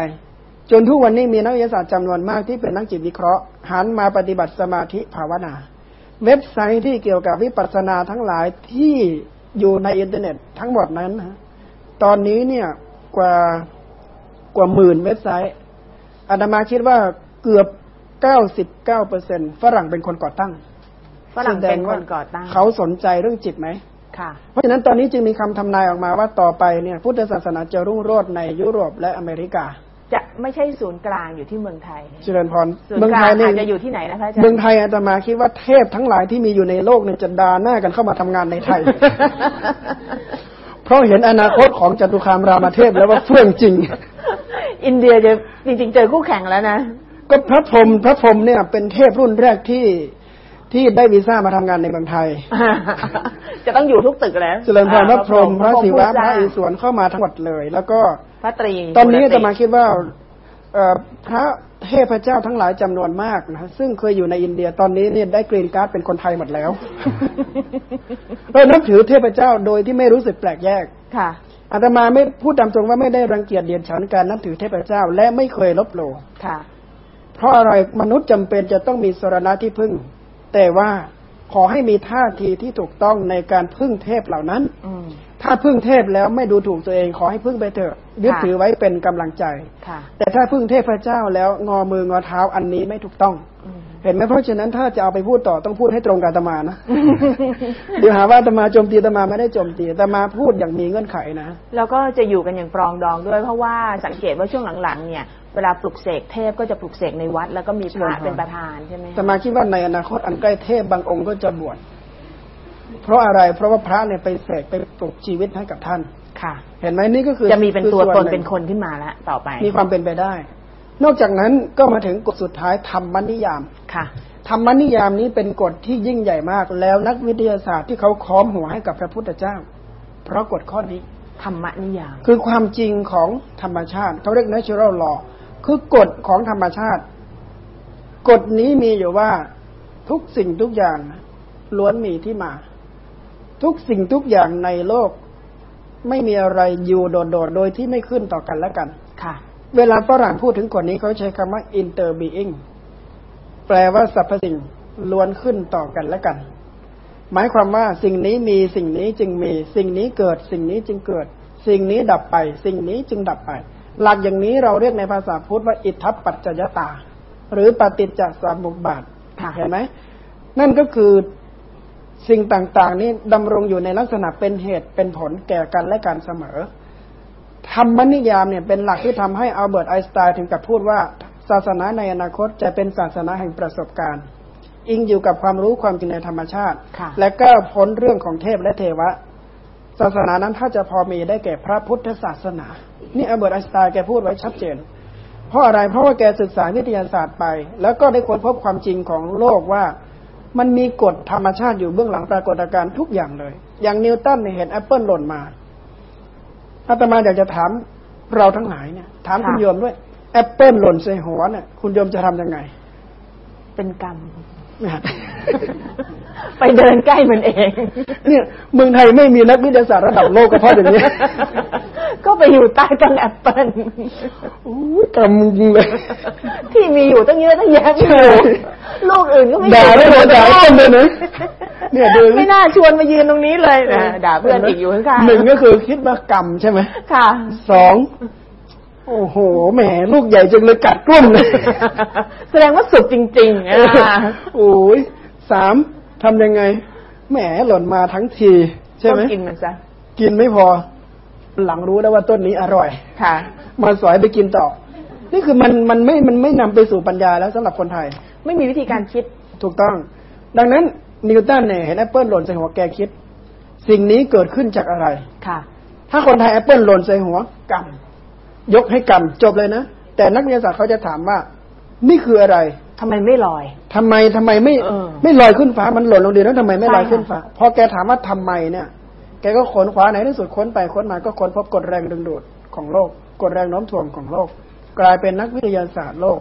จนทุกวันนี้มีนักวิทยาศาสตร์จำนวนมากที่เป็นนักจิตวิเคราะห์หันมาปฏิบัติสมาธิภาวนา เว็บไซต์ที่เกี่ยวกับวิปัสสนาทั้งหลายที่อยู่ในอินเทอร์เน็ตทั้งหมดนั้นนะตอนนี้เนี่ยกว่ากว่าหมื่นเว็บไซต์อาตมาคิดว่าเกือบ99เปอร์เซ็นฝรั่งเป็นคนก่อตั้งฝรั่งเป็นแสดคว่านก่อตั้ง เขาสนใจเรื่องจิตไหมค่ะ เพราะฉะนั้นตอนนี้จึงมีคำทำนายออกมาว่าต่อไปเนี่ยพุทธศาสนาจะรุ่งโรจน์ในยุโรปและอเมริกา จะไม่ใช่ศูนย์กลางอยู่ที่เมืองไทยเจริญพรศูนเมือย์งกไทลางยเนี่ยอาจจะอยู่ที่ไหนนะคะอาจารย์เมืองไทยอาตมาคิดว่าเทพทั้งหลายที่มีอยู่ในโลกเนี่ยจะดาหน้ากันเข้ามาทำงานในไทย เพราะเห็นอนาคตของจตุคามรามเทพแล้วว่าเฟื่องจริง อินเดียจะจริงๆเจอคู่แข่งแล้วนะก็พระพรหมพระพรหมเนี่ยเป็นเทพรุ่นแรกที่ ที่ได้วีซ่ามาทำงานในเมืองไทย จะต้องอยู่ทุกตึกแล้วเจริญพรพระพรหมพระศิวะพผู้สระร้างอิศวรเข้ามาทั้งหมดเลย แล้วก็พระตรี ตอนนี้กุลจะมาคิดว่าเอ่อพระเทพเจ้าทั้งหลายจำนวนมากนะซึ่งเคยอยู่ในอินเดียตอนนี้เนี่ยได้กรีนการ์ดเป็นคนไทยหมดแล้วเรานับถือเทพเจ้าโดยที่ไม่รู้สึกแปลกแยกค่ะอาตมาไม่พูดตามตรงว่าไม่ได้รังเกียจเดียดฉันการนับถือเทพเจ้าและไม่เคยลบหลู่ค่ะ เพราะอะไรมนุษย์จำเป็นจะต้องมีสรณะที่พึ่ง แต่ว่าขอให้มีท่าทีที่ถูกต้องในการพึ่งเทพเหล่านั้นอืมถ้าพึ่งเทพแล้วไม่ดูถูกตัวเอง ขอให้พึ่งไปเถอะยึดค่ะถือไว้เป็นกำลังใจค่ะแต่ถ้าพึ่งเทพเจ้าแล้วงอมืองอเท้าอันนี้ไม่ถูกต้องอืมเห็นไหมเพราะฉะนั้นถ้าจะเอาไปพูดต่อต้องพูดให้ตรงกับอาตมานะเดี๋ยวหาว่าอาตมาโจมตีอาตมาไม่ได้โจมตีอาตมาพูดอย่างมีเงื่อนไขนะแล้วก็จะอยู่กันอย่างปรองดองด้วยเพราะว่าสังเกตว่าช่วงหลังๆเนี่ย เวลาปลุกเสกเทพก็จะปลุกเสกในวัด แล้วก็มีพระใช่ครับเป็นประธานใช่ไหมอาตมาคิดว่าในอนาคตอันใกล้เทพบางองค์ก็จะบวชเพราะอะไร เพราะว่าพระเนี่ยไปเสกไปปลุกชีวิตให้กับท่านค่ะ เห็นไหมนี่ก็คือจะมีเป็นคือตัวส่ตนหงเป็นคนขึ้นมาแล้วต่อไป มีความเป็นไปได้ นอกจากนั้นก็มาถึงกฎสุดท้ายธรรมนิยามค่ะธรรมนิยามนี้เป็นกฎที่ยิ่งใหญ่มาก แล้วนักวิทยาศาสตร์ที่เขาค้อมหัวให้กับพระพุทธเจ้า เพราะกฎข้อนี้ธรรมนิยาม คือความจริงของธรรมชาติเขาเรียก natural law คือกฎของธรรมชาติ กฎนี้มีอยู่ว่าทุกสิ่งทุกอย่างล้วนมีที่มา ทุกสิ่งทุกอย่างในโลก ไม่มีอะไรอยู่โดดๆโดยที่ไม่ขึ้นต่อกันและกันค่ะ เวลาฝรั่งพูดถึงกฎนี้เขาใช้คำว่า interbeing แปลว่าสรรพสิ่งล้วนขึ้นต่อกันและกัน หมายความว่าสิ่งนี้มีสิ่งนี้จึงมี สิ่งนี้เกิด สิ่งนี้จึงเกิด สิ่งนี้ดับไป สิ่งนี้จึงดับไป หลักอย่างนี้เราเรียกในภาษาพุทธว่าอิทธปัจจยตา หรือปฏิจจสมุปบาทค่ะเห็นไหมนั่นก็คือสิ่งต่างๆ นี้ดำรงอยู่ในลักษณะเป็นเหตุเป็นผลแก่กันและกันเสมอธรรมนิยามเนี่ยเป็นหลักที่ทำให้อัลเบิร์ตไอน์สไตน์ถึงกับพูดว่าศาสนาในอนาคตจะเป็นศาสนาแห่งประสบการณ์ อิงอยู่กับความรู้ความจริงในธรรมชาติค่ะและก็พ้นเรื่องของเทพและเทวะ ศาสนานั้นถ้าจะพอมีได้แก่พระพุทธศาสนา นี่อัลเบิร์ตไอน์สไตน์แกพูดไว้ชัดเจน เพราะอะไรเพราะว่าแกศึกษาวิทยาศาสตร์ไป แล้วก็ได้ค้นพบความจริงของโลกว่ามันมีกฎธรรมชาติอยู่เบื้องหลังปรากฏการณ์ทุกอย่างเลย อย่างนิวตันเนี่ยเห็นแอปเปิลหล่นมาอาตมาอยากจะถามเราทั้งหลายเนี่ย ถามคุณค่ะโยมด้วย แอปเปิลหล่นใส่หัวเนี่ยคุณโยมจะทำยังไง เป็นกรรม ไปเดินใกล้มันเอง เนี่ยเมืองไทยไม่มีนักวิทยาศาสตร์ระดับโลกก็เพราะอย่างนี้ ก็ไปอยู่ใต้ต้นแอปเปิลอู้ยกำจริงเลย ที่มีอยู่ตั้งเยอะตั้งแยะใช่ลูกอื่นก็ไม่ด่าได้เลยด่าไอ้ต้นเลยนะเนี่ยดูไม่น่าชวนมายืนตรงนี้เลยนะด่าเพื่อนอีกอยู่ข้างๆหนึ่งก็คือคิดว่ากรรมใช่ไหมค่ะสองโอ้โห แหม ลูกใหญ่จังเลยกัดกลุ้มเลย แสดงว่าสุกจริงๆอะโอ้ยสาม ทำยังไง แหมหล่นมาทั้งที ใช่ไหมต้องกินมันซะกินไม่พอ หลังรู้แล้วว่าต้นนี้อร่อย ค่ะ มาสอยไปกินต่อ นี่คือมันมันไม่มันไม่นำไปสู่ปัญญาแล้วสำหรับคนไทย ไม่มีวิธีการคิดถูกต้อง ดังนั้นนิวตันเนี่ยเห็นแอปเปิลหล่นใส่หัวแกคิด สิ่งนี้เกิดขึ้นจากอะไรค่ะ ถ้าคนไทยแอปเปิลหล่นใส่หัวกรรมยกให้กรรมจบเลยนะแต่นักวิทยาศาสตร์เขาจะถามว่า นี่คืออะไร ทำไมไม่ลอยทำไมทำไมไม่เออไม่ลอยขึ้นฟ้ามันหล่นลงดินแล้วทำไมไม่ลอยใช่ค่ะขึ้นฟ้าพอแกถามว่าทำไมเนี่ย แกก็ค้นคว้าในที่สุดค้นไปค้นมาก็ค้นพบกฎแรงดึงดูดของโลกกฎแรงโน้มถ่วงของโลก กลายเป็นนักวิทยาศาสตร์โลก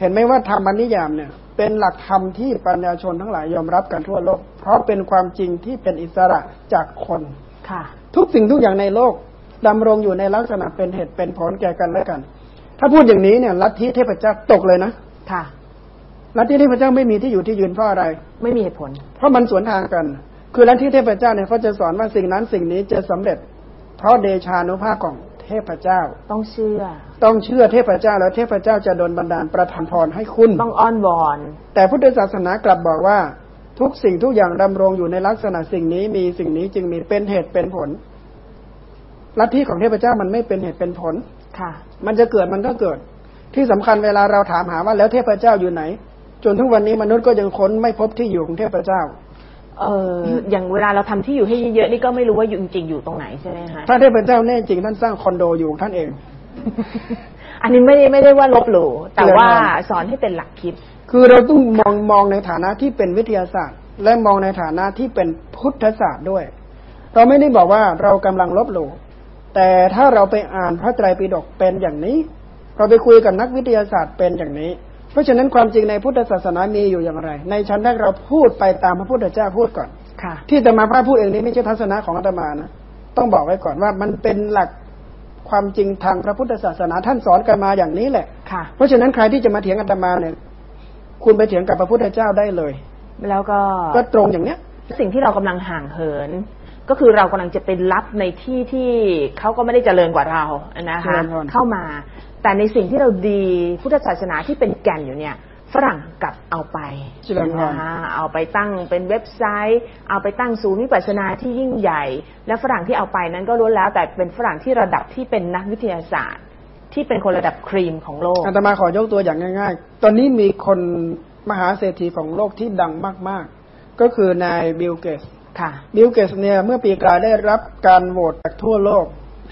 เห็นไหมว่าธรรมนิยามเนี่ย เป็นหลักธรรมที่ปัญญาชนทั้งหลายยอมรับกันทั่วโลก เพราะเป็นความจริงที่เป็นอิสระจากคนค่ะ ทุกสิ่งทุกอย่างในโลกดำรงอยู่ในลักษณะเป็นเหตุเป็นผลแก่กันและกัน ถ้าพูดอย่างนี้เนี่ยลัทธิเทพเจ้าตกเลยนะ ค่ะ ลัทธิเทพเจ้าไม่มีที่อยู่ที่ยืนเพราะอะไร ไม่มีเหตุผล เพราะมันสวนทางกัน คือลัทธิเทพเจ้าเนี่ยเขาจะสอนว่าสิ่งนั้นสิ่งนี้จะสำเร็จ เพราะเดชานุภาพของเทพเจ้า ต้องเชื่อ ต้องเชื่อเทพเจ้าแล้วเทพเจ้าจะโดนบันดาลประทานพรให้คุณ ต้องอ้อนวอน แต่พุทธศาสนากลับบอกว่า ทุกสิ่งทุกอย่างดำรงอยู่ในลักษณะสิ่งนี้มีสิ่งนี้จึงมีเป็นเหตุเป็นผลลัทธิของเทพเจ้ามันไม่เป็นเหตุเป็นผล ค่ะ มันจะเกิดมันก็เกิด ที่สำคัญเวลาเราถามหาว่าแล้วเทพเจ้าอยู่ไหน จนทุกวันนี้มนุษย์ก็ยังค้นไม่พบที่อยู่ของเทพเจ้าเอออย่างเวลาเราทำที่อยู่ให้เยอะๆนี่ก็ไม่รู้ว่าอยู่จริงๆอยู่ตรงไหนใช่ไหมคะถ้าเทพเจ้าแน่จริงท่านสร้างคอนโดอยู่ของท่านเอง อันนี้ไม่ได้ไม่ได้ว่าลบหลู่แต่ว่าเจริญพรสอนให้เป็นหลักคิด คือเราต้องมองมองในฐานะที่เป็นวิทยาศาสตร์ และมองในฐานะที่เป็นพุทธศาสตร์ด้วย เราไม่ได้บอกว่าเรากำลังลบหลู่แต่ถ้าเราไปอ่านพระไตรปิฎกเป็นอย่างนี้ เราไปคุยกับนักวิทยาศาสตร์เป็นอย่างนี้ เพราะฉะนั้นความจริงในพุทธศาสนามีอยู่อย่างไร ในชั้นแรกเราพูดไปตามพระพุทธเจ้าพูดก่อนค่ะที่อาตมาพระพูดเองนี้ไม่ใช่ทัศนะของอาตมานะต้องบอกไว้ก่อนว่ามันเป็นหลักความจริงทางพระพุทธศาสนาท่านสอนกันมาอย่างนี้แหละค่ะ เพราะฉะนั้นใครที่จะมาเถียงอาตมาเนี่ย คุณไปเถียงกับพระพุทธเจ้าได้เลย แล้วก็ก็ตรงอย่างเนี้ย สิ่งที่เรากำลังห่างเหิน ก็คือเรากำลังจะเป็นรับในที่ที่เขาก็ไม่ได้เจริญกว่าเรานะคะเจริญพรเข้ามา แต่ในสิ่งที่เราดีพุทธศาสนาที่เป็นแก่นอยู่เนี่ยฝรั่งกลับเอาไปเจริญพรนะคะเอาไปตั้งเป็นเว็บไซต์ เอาไปตั้งศูนย์วิปัสสนาที่ยิ่งใหญ่ และฝรั่งที่เอาไปนั้นก็ล้วนแล้ว แต่เป็นฝรั่งที่ระดับที่เป็นนักวิทยาศาสตร์ ที่เป็นคนระดับครีมของโลกอาตมาขอยกตัวอย่างง่าย ๆ ตอนนี้มีคนมหาเศรษฐีของโลกที่ดังมาก ๆ ก็คือนายบิลเกตส์ค่ะบิลเกตส์เนี่ยเมื่อปีกลายได้รับการโหวตจากทั่วโลก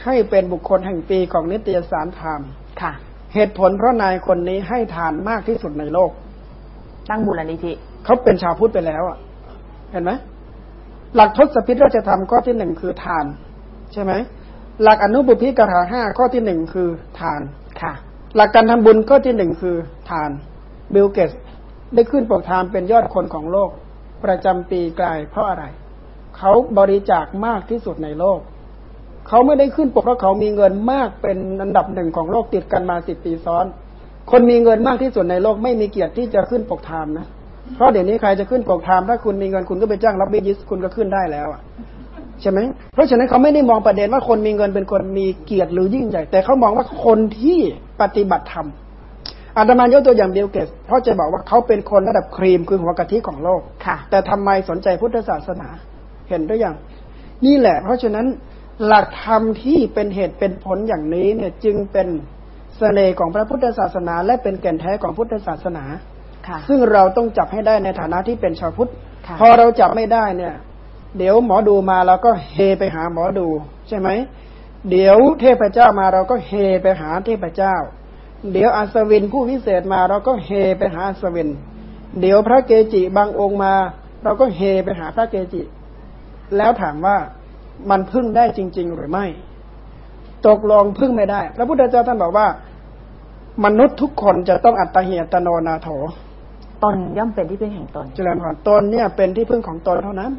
ให้เป็นบุคคลแห่งปีของนิตยสารไทม์ ค่ะ เหตุผลเพราะนายคนนี้ให้ทานมากที่สุดในโลก ตั้งมูลนิธิเขาเป็นชาวพุทธไปแล้วอะ เห็นไหมหลักทศพิธราชธรรมข้อที่หนึ่งคือทาน ใช่ไหมหลักอนุบุพิกถาห้าข้อที่หนึ่งคือทานค่ะ หลักการทำบุญข้อที่หนึ่งคือทานบิลเกตได้ขึ้นปกทามเป็นยอดคนของโลก ประจำปีกลายเพราะอะไร เขาบริจาคมากที่สุดในโลก เขาไม่ได้ขึ้นปกเพราะเขามีเงินมากเป็นอันดับหนึ่งของโลกติดกันมาสิบปีซ้อน คนมีเงินมากที่สุดในโลกไม่มีเกียรติที่จะขึ้นปกทามนะเพราะเดี๋ยวนี้ใครจะขึ้นปกทามถ้าคุณมีเงินคุณก็ไปจ้างรับบิยิสคุณก็ขึ้นได้แล้วอะใช่ไหมเพราะฉะนั้นเขาไม่ได้มองประเด็นว่าคนมีเงินเป็นคนมีเกียรติหรือยิ่งใหญ่ แต่เขามองว่าคนที่ปฏิบัติธรรมอาตมายกตัวอย่างเดียวเกตเพราะจะบอกว่าเขาเป็นคนระดับครีมคือหัวกะทิของโลกค่ะ แต่ทำไมสนใจพุทธศาสนา เห็นหรือยังนี่แหละ เพราะฉะนั้น หลักธรรมที่เป็นเหตุเป็นผลอย่างนี้เนี่ยจึงเป็นเสน่ห์ของพระพุทธศาสนา และเป็นแก่นแท้ของพุทธศาสนาค่ะซึ่งเราต้องจับให้ได้ในฐานะที่เป็นชาวพุทธค่ะพอเราจับไม่ได้เนี่ย เดี๋ยวหมอดูมาเราก็เฮไปหาหมอดู ใช่ไหม เดี๋ยวเทพเจ้ามาเราก็เฮไปหาเทพเจ้า เดี๋ยวอัศวินผู้วิเศษมาเราก็เฮไปหาอัศวิน เดี๋ยวพระเกจิบางองค์มา เราก็เฮไปหาพระเกจิ แล้วถามว่า มันพึ่งได้จริง ๆ หรือไม่ ตกลงพึ่งไม่ได้ พระพุทธเจ้าท่านบอกว่า มนุษย์ทุกคนจะต้องอัตเหตโนนาโถ ตนย่อมเป็นที่พึ่งแห่งตนเจริญพรตนเนี่ยเป็นที่พึ่งของตนเท่านั้น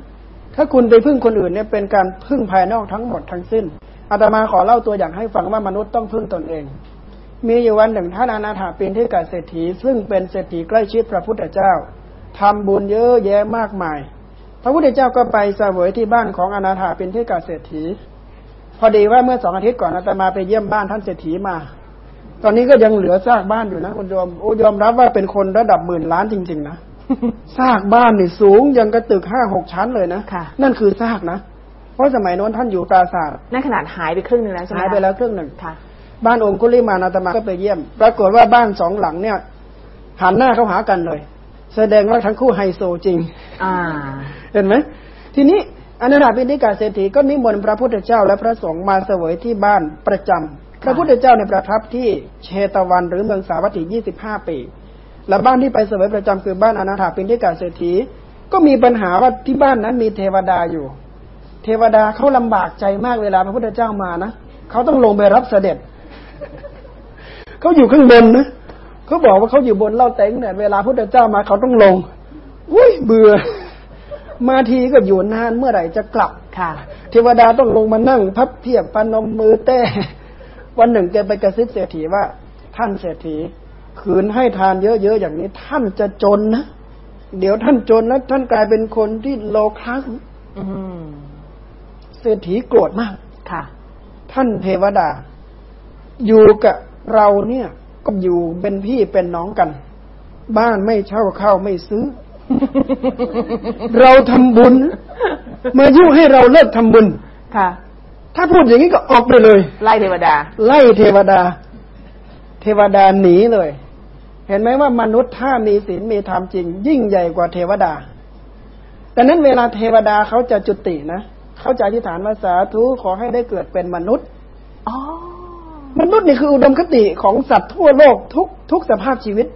ถ้าคุณไปพึ่งคนอื่นเนี่ยเป็นการพึ่งภายนอกทั้งหมดทั้งสิ้นอาตมาขอเล่าตัวอย่างให้ฟังว่ามนุษย์ต้องพึ่งตนเอง มีอยู่วันหนึ่งท่านอนาถาปินที่กาเศรษฐี ซึ่งเป็นเศรษฐีใกล้ชิดพระพุทธเจ้าทำบุญเยอะแยะมากมาย พระพุทธเจ้าก็ไปเสวยที่บ้านของอนาถาปินที่กาเศรษฐี พอดีว่าเมื่อสองอาทิตย์ก่อนอาตมาไปเยี่ยมบ้านท่านเศรษฐีมา ตอนนี้ก็ยังเหลือซากบ้านอยู่นะคุณโยมโอ้ยอมรับว่าเป็นคนระดับหมื่นล้านจริง ๆ นะซากบ้านนี่สูงยังกระตึกห้าหกชั้นเลยนะค่ะนั่นคือซากนะเพราะสมัยโน้นท่านอยู่ปราสาทนั่นขนาดหายไปครึ่งหนึงแล้วใช่ไหมหายคะไปแล้วครึ่งหนึ่งค่ะ บ้านองคุลิมานาตมาก็ไปเยี่ยม ปรากฏว่าบ้านสองหลังเนี่ยหันหน้าเข้าหากันเลย แสดงว่าทั้งคู่ไฮโซจริง อ่า เห็นไหม ทีนี้อนาถาปิณิกาเศรษฐีก็นิมนต์พระพุทธเจ้าและพระสงฆ์มาเสวยที่บ้านประจำพระพุทธเจ้าในยประทับที่เชตวันหรือเมืองสาวัตถี 25 ปี และบ้านที่ไปเสวยประจำคือบ้านอนาถาปิณิกาเศรษฐี ก็มีปัญหาว่าที่บ้านนั้นมีเทวดาอยู่ เทวดาเขาลำบากใจมากเวลาพระพุทธเจ้ามานะเขาต้องลงไปรับเสด็จ เขาอยู่ข้างบนนะ เขาบอกว่าเขาอยู่บนเล่าเต็งเนี่ย เวลาพระพุทธเจ้ามาเขาต้องลง อุ้ยเบื่อ มาทีก็อยู่นานเมื่อไหร่จะกลับค่ะเทวดาต้องลงมานั่ง พับเพียบปนมมือแต้วันหนึ่งแกไปกระซิบเศรษฐีว่า ท่านเศรษฐีขืนให้ทานเยอะๆอย่างนี้ ท่านจะจนนะเดี๋ยวท่านจนแล้วท่านกลายเป็นคนที่โลคลาสอืมเศรษฐีโกรธมาก ค่ะ ท่านเทวดา อยู่กับเราเนี่ย ก็อยู่เป็นพี่เป็นน้องกัน บ้านไม่เช่าเข้าไม่ซื้อ เราทำบุญ มายุให้เราเลิกทำบุญ ค่ะ ถ้าพูดอย่างนี้ก็ออกไปเลย ไล่เทวดา ไล่เทวดา เทวดาหนีเลย เห็นไหมว่ามนุษย์ถ้ามีศีลมีธรรมจริง ยิ่งใหญ่กว่าเทวดาแต่นั้นเวลาเทวดาเขาจะจุตินะเขาจะอธิษฐานว่าสาธุขอให้ได้เกิดเป็นมนุษย์อ๋อ มนุษย์นี่คืออุดมคติของสัตว์ทั่วโลกทุกทุกสภาพชีวิต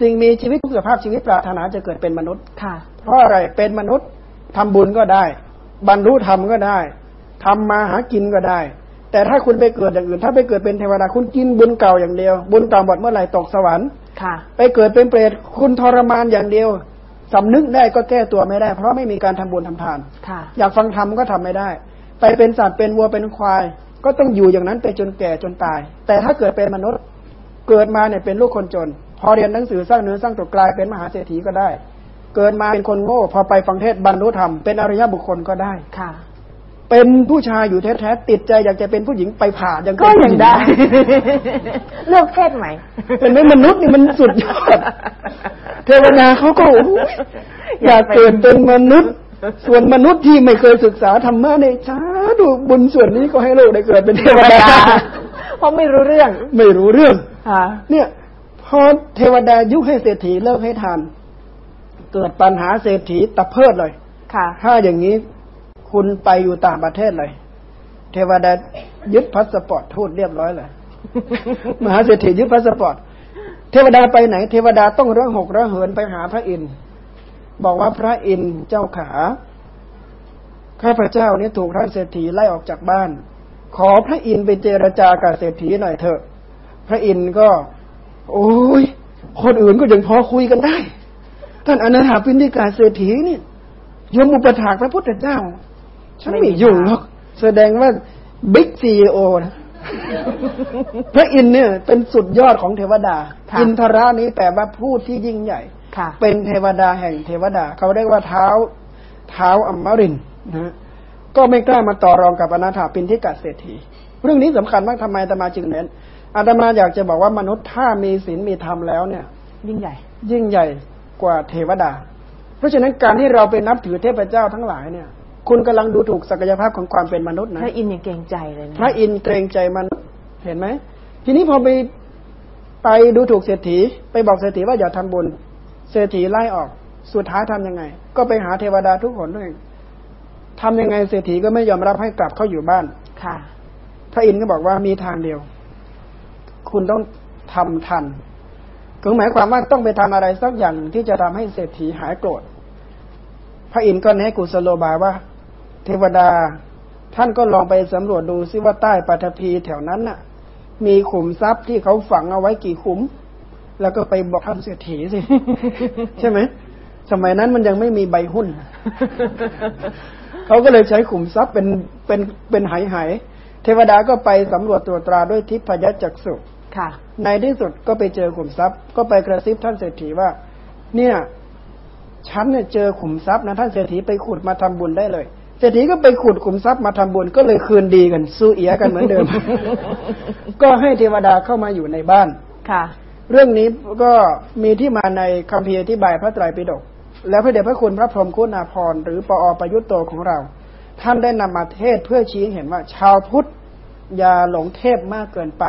สิ่งมีชีวิตทุกสภาพชีวิตปรารถนาจะเกิดเป็นมนุษย์ค่ะ เพราะอะไรเป็นมนุษย์ทำบุญก็ได้ บรรลุธรรมก็ได้ทำมาหากินก็ได้ แต่ถ้าคุณไปเกิดอย่างอื่น ถ้าไปเกิดเป็นเทวดาคุณกินบุญเก่าอย่างเดียว บุญเก่าหมดเมื่อไหร่ตกสวรรค์ค่ะ ไปเกิดเป็นเปรตคุณทรมานอย่างเดียวสำนึกได้ก็แก้ตัวไม่ได้ เพราะไม่มีการทำบุญทำทานค่ะอยากฟังธรรมก็ทำไม่ได้ ไปเป็นสัตว์เป็นวัวเป็นควาย ก็ต้องอยู่อย่างนั้นไปจนแก่จนตาย แต่ถ้าเกิดเป็นมนุษย์เกิดมาเนี่ยเป็นลูกคนจน พอเรียนหนังสือสร้างเนื้อสร้างตัวกลายเป็นมหาเศรษฐีก็ได้ เกิดมาเป็นคนโง่ พอไปฟังเทศน์บรรลุธรรมเป็นอริยบุคคลก็ได้ค่ะ เป็นผู้ชายอยู่แท้ๆติดใจอยากจะเป็นผู้หญิงไปผ่ายังเป็นก็ผู้ยัหงญิได้ เลือกเพศใหม่เป็นไหมมนุษย์นี่มันสุดยอดเทวดาเขาก็โอ้โหอยากเกิดเป็นมนุษย์ ส่วนมนุษย์ที่ไม่เคยศึกษาธรรมะในช้าดูบุญส่วนนี้ก็ให้โลกได้เกิดเป็นเทวดาเพราะไม่รู้เรื่อง ไม่รู้เรื่องค่ะเนี่ยพอเทวดายุให้เศรษฐีเลิกให้ทาน เกิดปัญหาเศรษฐีตะเพิดเลยค่ะ ถ้าอย่างนี้คุณไปอยู่ต่างประเทศเลย เทวดายึดพาสปอร์ตทูตเรียบร้อยเลยมหาเศรษฐียึดพาสปอร์ต เทวดาไปไหน เทวดาต้องระหกระเหินไปหาพระอินทร์ บอกว่าพระอินทร์เจ้าขา ข้าพเจ้าเนี่ยถูกท่านเศรษฐีไล่ออกจากบ้าน ขอพระอินทร์ไปเจรจากับเศรษฐีหน่อยเถอะ พระอินทร์ก็ โอ้ยคนอื่นก็ยังพอคุยกันได้ ท่านอนาถาปินทิกาเศรษฐีเนี่ยยมอุปถากพระพุทธเจ้า ฉันไม่ยุ่งหรอก แสดงว่าบิ๊กซีโอนะพระอินเนี่ยเป็นสุดยอดของเทวดา อินทรานี้แปลว่าผู้ที่ยิ่งใหญ่ เป็นเทวดาแห่งเทวดา เขาเรียกว่าเท้าเท้าอมรินนะก็ไม่กล้ามาต่อรองกับอนาถาปินทิกาเศรษฐี เรื่องนี้สำคัญมากทำไมตมาจึงเน้นอาตมาอยากจะบอกว่ามนุษย์ถ้ามีศีลมีธรรมแล้วเนี่ย ยิ่งใหญ่ ยิ่งใหญ่กว่าเทวดา เพราะฉะนั้นการที่เราไปนับถือเทพเจ้าทั้งหลายเนี่ย คุณกำลังดูถูกศักยภาพของความเป็นมนุษย์นะพระอินทร์ยังเกรงใจเลยพระอินทร์เกรงใจมนุษย์เห็นไหมทีนี้พอไปไปดูถูกเศรษฐีไปบอกเศรษฐีว่าอย่าทำบุญ เศรษฐีไล่ออก สุดท้ายทํำยังไง ก็ไปหาเทวดาทุกคนด้วยทำยังไงเศรษฐีก็ไม่ยอมรับให้กลับเข้าอยู่บ้าน ค่ะ พระอินทร์ก็บอกว่ามีทางเดียว คุณต้องทำทันคือหมายความว่าต้องไปทำอะไรสักอย่างที่จะทำให้เศรษฐีหายโกรธ พระอินทร์ก็แนะกุศโลบายว่า เทวดา ท่านก็ลองไปสำรวจดูซิว่าใต้ปฐพีแถวนั้นน่ะ มีขุมทรัพย์ที่เขาฝังเอาไว้กี่ขุม แล้วก็ไปบอกท่านเศรษฐีสิ ใช่ไหม สมัยนั้นมันยังไม่มีใบหุ้น เขาก็เลยใช้ขุมทรัพย์เป็นเป็นเป็นหายหายเทวดาก็ไปสำรวจตรวจตราด้วยทิพยจักษุค่ะ ในที่สุดก็ไปเจอขุมทรัพย์ ก็ไปกระซิบท่านเศรษฐีว่า เนี่ยฉันเนี่ยเจอขุมทรัพย์นะท่านเศรษฐีไปขุดมาทำบุญได้เลยเศรษฐีก็ไปขุดขุมทรัพย์มาทำบุญก็เลยคืนดีกันสู้เอียกันเหมือนเดิม ก็ให้เทวดาเข้ามาอยู่ในบ้านค่ะ เรื่องนี้ก็มีที่มาในคำพีอธิบายพระไตรปิฎกแล้วพระเดชพระคุณพระพรหมคุณาภรณ์หรือปอประยุตโตของเรา ท่านได้นำมาเทศเพื่อชี้เห็นว่า ชาวพุทธอย่าหลงเทพมากเกินไป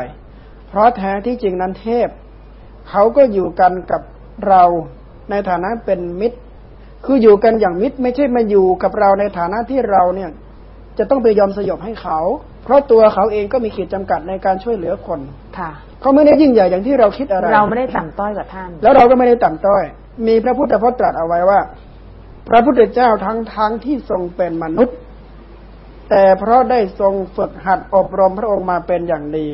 เพราะแท้ที่จริงนั้นเทพ เขาก็อยู่กันกับเราในฐานะเป็นมิตร คืออยู่กันอย่างมิตรไม่ใช่มาอยู่กับเราในฐานะที่เราเนี่ย จะต้องไปยอมสยบให้เขา ราะตัวเขาเองก็มีขีดจำกัดในการช่วยเหลือคนค่ะเขาไม่ได้ยิ่งใหญ่อย่างที่เราคิดอะไร เราไม่ได้ต่ำต้อยกับท่าน แล้วเราก็ไม่ได้ต่ำต้อย มีพระพุทธพจน์ตรัสเอาไว้ว่า พระพุทธเจ้าทั้งทั้งที่ทรงเป็นมนุษย์ แต่เพราะได้ทรงฝึกหัดอบรมพระองค์มาเป็นอย่างดี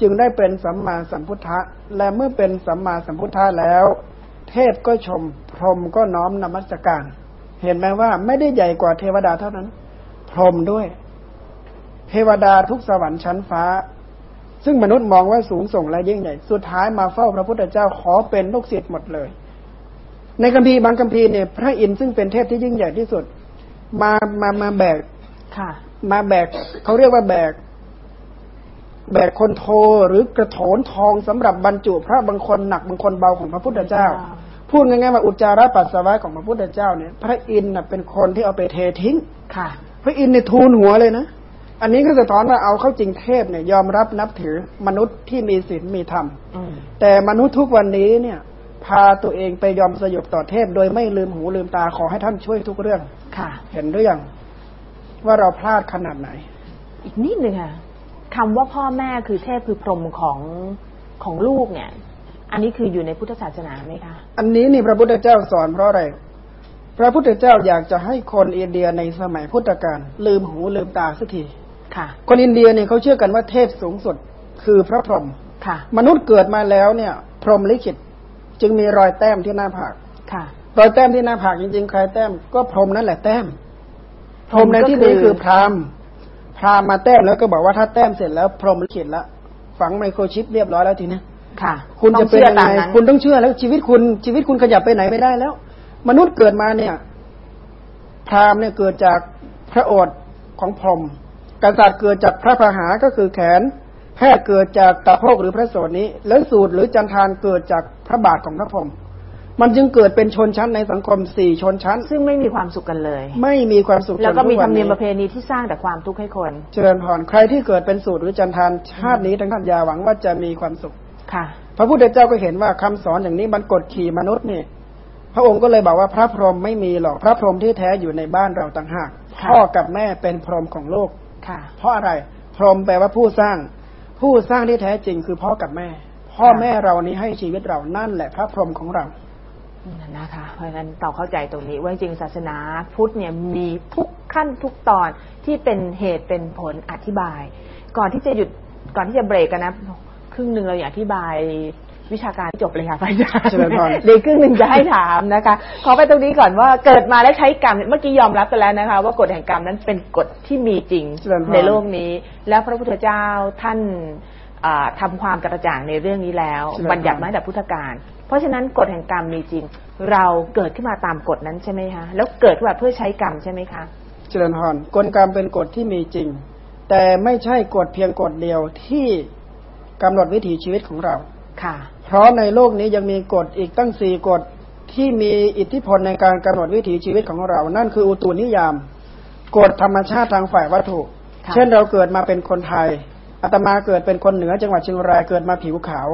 จึงได้เป็นสัมมาสัมพุทธะและเมื่อเป็นสัมมาสัมพุทธะแล้ว เทพก็ชม พรหมก็น้อมนมัสการ เห็นไหมว่าไม่ได้ใหญ่กว่าเทวดาเท่านั้น พรหมด้วย เทวดาทุกสวรรค์ชั้นฟ้า ซึ่งมนุษย์มองว่าสูงส่งและยิ่งใหญ่ สุดท้ายมาเฝ้าพระพุทธเจ้าขอเป็นลูกศิษย์หมดเลย ในคัมภีร์บางคัมภีร์เนี่ยพระอินทร์ซึ่งเป็นเทพที่ยิ่งใหญ่ที่สุด มามามาแบกค่ะ มาแบกเขาเรียกว่าแบก แบกคนโทหรือกระโถนทองสำหรับบรรจุพระบางคนหนักบางคนเบาของพระพุทธเจ้าพูดง่ายๆว่าอุจจาระปัสสาวะของพระพุทธเจ้าเนี่ย พระอินทร์เป็นคนที่เอาไปเททิ้ง ค่ะ พระอินทร์เนี่ยทูลหัวเลยนะ อันนี้ก็สะท้อนว่าเอาเข้าจริงเทพเนี่ย ยอมรับนับถือมนุษย์ที่มีศีลมีธรรมแต่มนุษย์ทุกวันนี้เนี่ย พาตัวเองไปยอมสยบต่อเทพ โดยไม่ลืมหูลืมตาขอให้ท่านช่วยทุกเรื่องค่ะ เห็นหรือยังว่าเราพลาดขนาดไหน อีกนิดหนึ่งค่ะคำว่าพ่อแม่คือเทพคือพรหมของของลูกเนี่ย อันนี้คืออยู่ในพุทธศาสนาไหมคะ อันนี้นี่พระพุทธเจ้าสอนเพราะอะไรพระพุทธเจ้าอยากจะให้คนอินเดียในสมัยพุทธกาลลืมหูลืมตาสักที ค่ะคนอินเดียเนี่ยเขาเชื่อกันว่าเทพสูงสุดคือพระพรหมค่ะมนุษย์เกิดมาแล้วเนี่ย พรหมลิขิตจึงมีรอยแต้มที่หน้าผากค่ะรอยแต้มที่หน้าผากจริงๆใครแต้มก็พรหมนั่นแหละแต้ม พรหมในที่นี้คือพราหมณ์พามาแต้มแล้วก็บอกว่าถ้าแต้มเสร็จแล้วพรหมลิขิตแล้วฝังไมโครชิปเรียบร้อยแล้วทีนี้ค่ะ คุณจะเป็นยังไงคุณต้องเชื่อแล้ว ชีวิตคุณชีวิตคุณขยับไปไหนไม่ได้แล้ว มนุษย์เกิดมาเนี่ย พราหมณ์เนี่ยเกิดจากพระโอษฐ์ของพรหม กษัตริย์เกิดจากพระพหาก็คือแขน แพทย์เกิดจากตาโพกหรือพระโสดนี้ แล้วสูตรหรือจันทานเกิดจากพระบาทของพระพรหมมันจึงเกิดเป็นชนชั้นในสังคมสี่ชนชั้น ซึ่งไม่มีความสุขกันเลย ไม่มีความสุขแล้วก็มีธรรมเนียมประเพณีที่สร้างแต่ความทุกข์ให้คน เจริญพรใครที่เกิดเป็นสูตรหรือจันทานชาตินี้ทั้งท่านยาหวังว่าจะมีความสุขค่ะ พระพุทธเจ้าก็เห็นว่าคำสอนอย่างนี้มันกดขี่มนุษย์นี่พระองค์ก็เลยบอกว่าพระพรหมไม่มีหรอกพระพรหมที่แท้อยู่ในบ้านเราต่างหากพ่อกับแม่เป็นพรหมของโลกค่ะ เพราะอะไร พรหมแปลว่าผู้สร้าง ผู้สร้างที่แท้จริงคือพ่อกับแม่ พ่อแม่เรานี้ให้ชีวิตเรานั่นแหละพระพรหมของเรานะคะเพราะฉะนั้นต่อเข้าใจตรงนี้ว่าจริงศาสนาพุทธเนี่ยมีทุกขั้นทุกตอนที่เป็นเหตุเป็นผลอธิบาย ก่อนที่จะหยุดก่อนที่จะเบรกกันนะครึ่งหนึ่งเราอยากอธิบาย วิชาการจบเลยค่ะพระอาจารย์เจริญพรเดี๋ยวครึ่งหนึ่งจะให้ถามนะคะ ขอไปตรงนี้ก่อนว่าเกิดมาแล้วใช้กรรมเมื่อกี้ยอมรับกันแล้วนะคะ ว่ากฎแห่งกรรมนั้นเป็นกฎที่มีจริงเจริญพรในโลกนี้ แล้วพระพุทธเจ้าท่านอ่าทำาความกระจ่างในเรื่องนี้แล้วเจริญพรบัญญัติมาตั้งแต่พุทธกาลเพราะฉะนั้นกฎแห่งกรรมมีจริง เราเกิดขึ้นมาตามกฎนั้นใช่ไหมคะแล้วเกิดขึ้นมาเพื่อใช้กรรมใช่ไหมคะเจริญพรกฎกรรมเป็นกฎที่มีจริง แต่ไม่ใช่กฎเพียงกฎเดียวที่กำหนดวิถีชีวิตของเราค่ะ เพราะในโลกนี้ยังมีกฎอีกตั้งสี่กฎที่มีอิทธิพลในการกำหนดวิถีชีวิตของเรา นั่นคืออุตุนิยาม กฎธรรมชาติทางฝ่ายวัตถุค่ะเช่นเราเกิดมาเป็นคนไทยอาตมาเกิดเป็นคนเหนือจังหวัดเชียงรายเกิดมาผิวขาว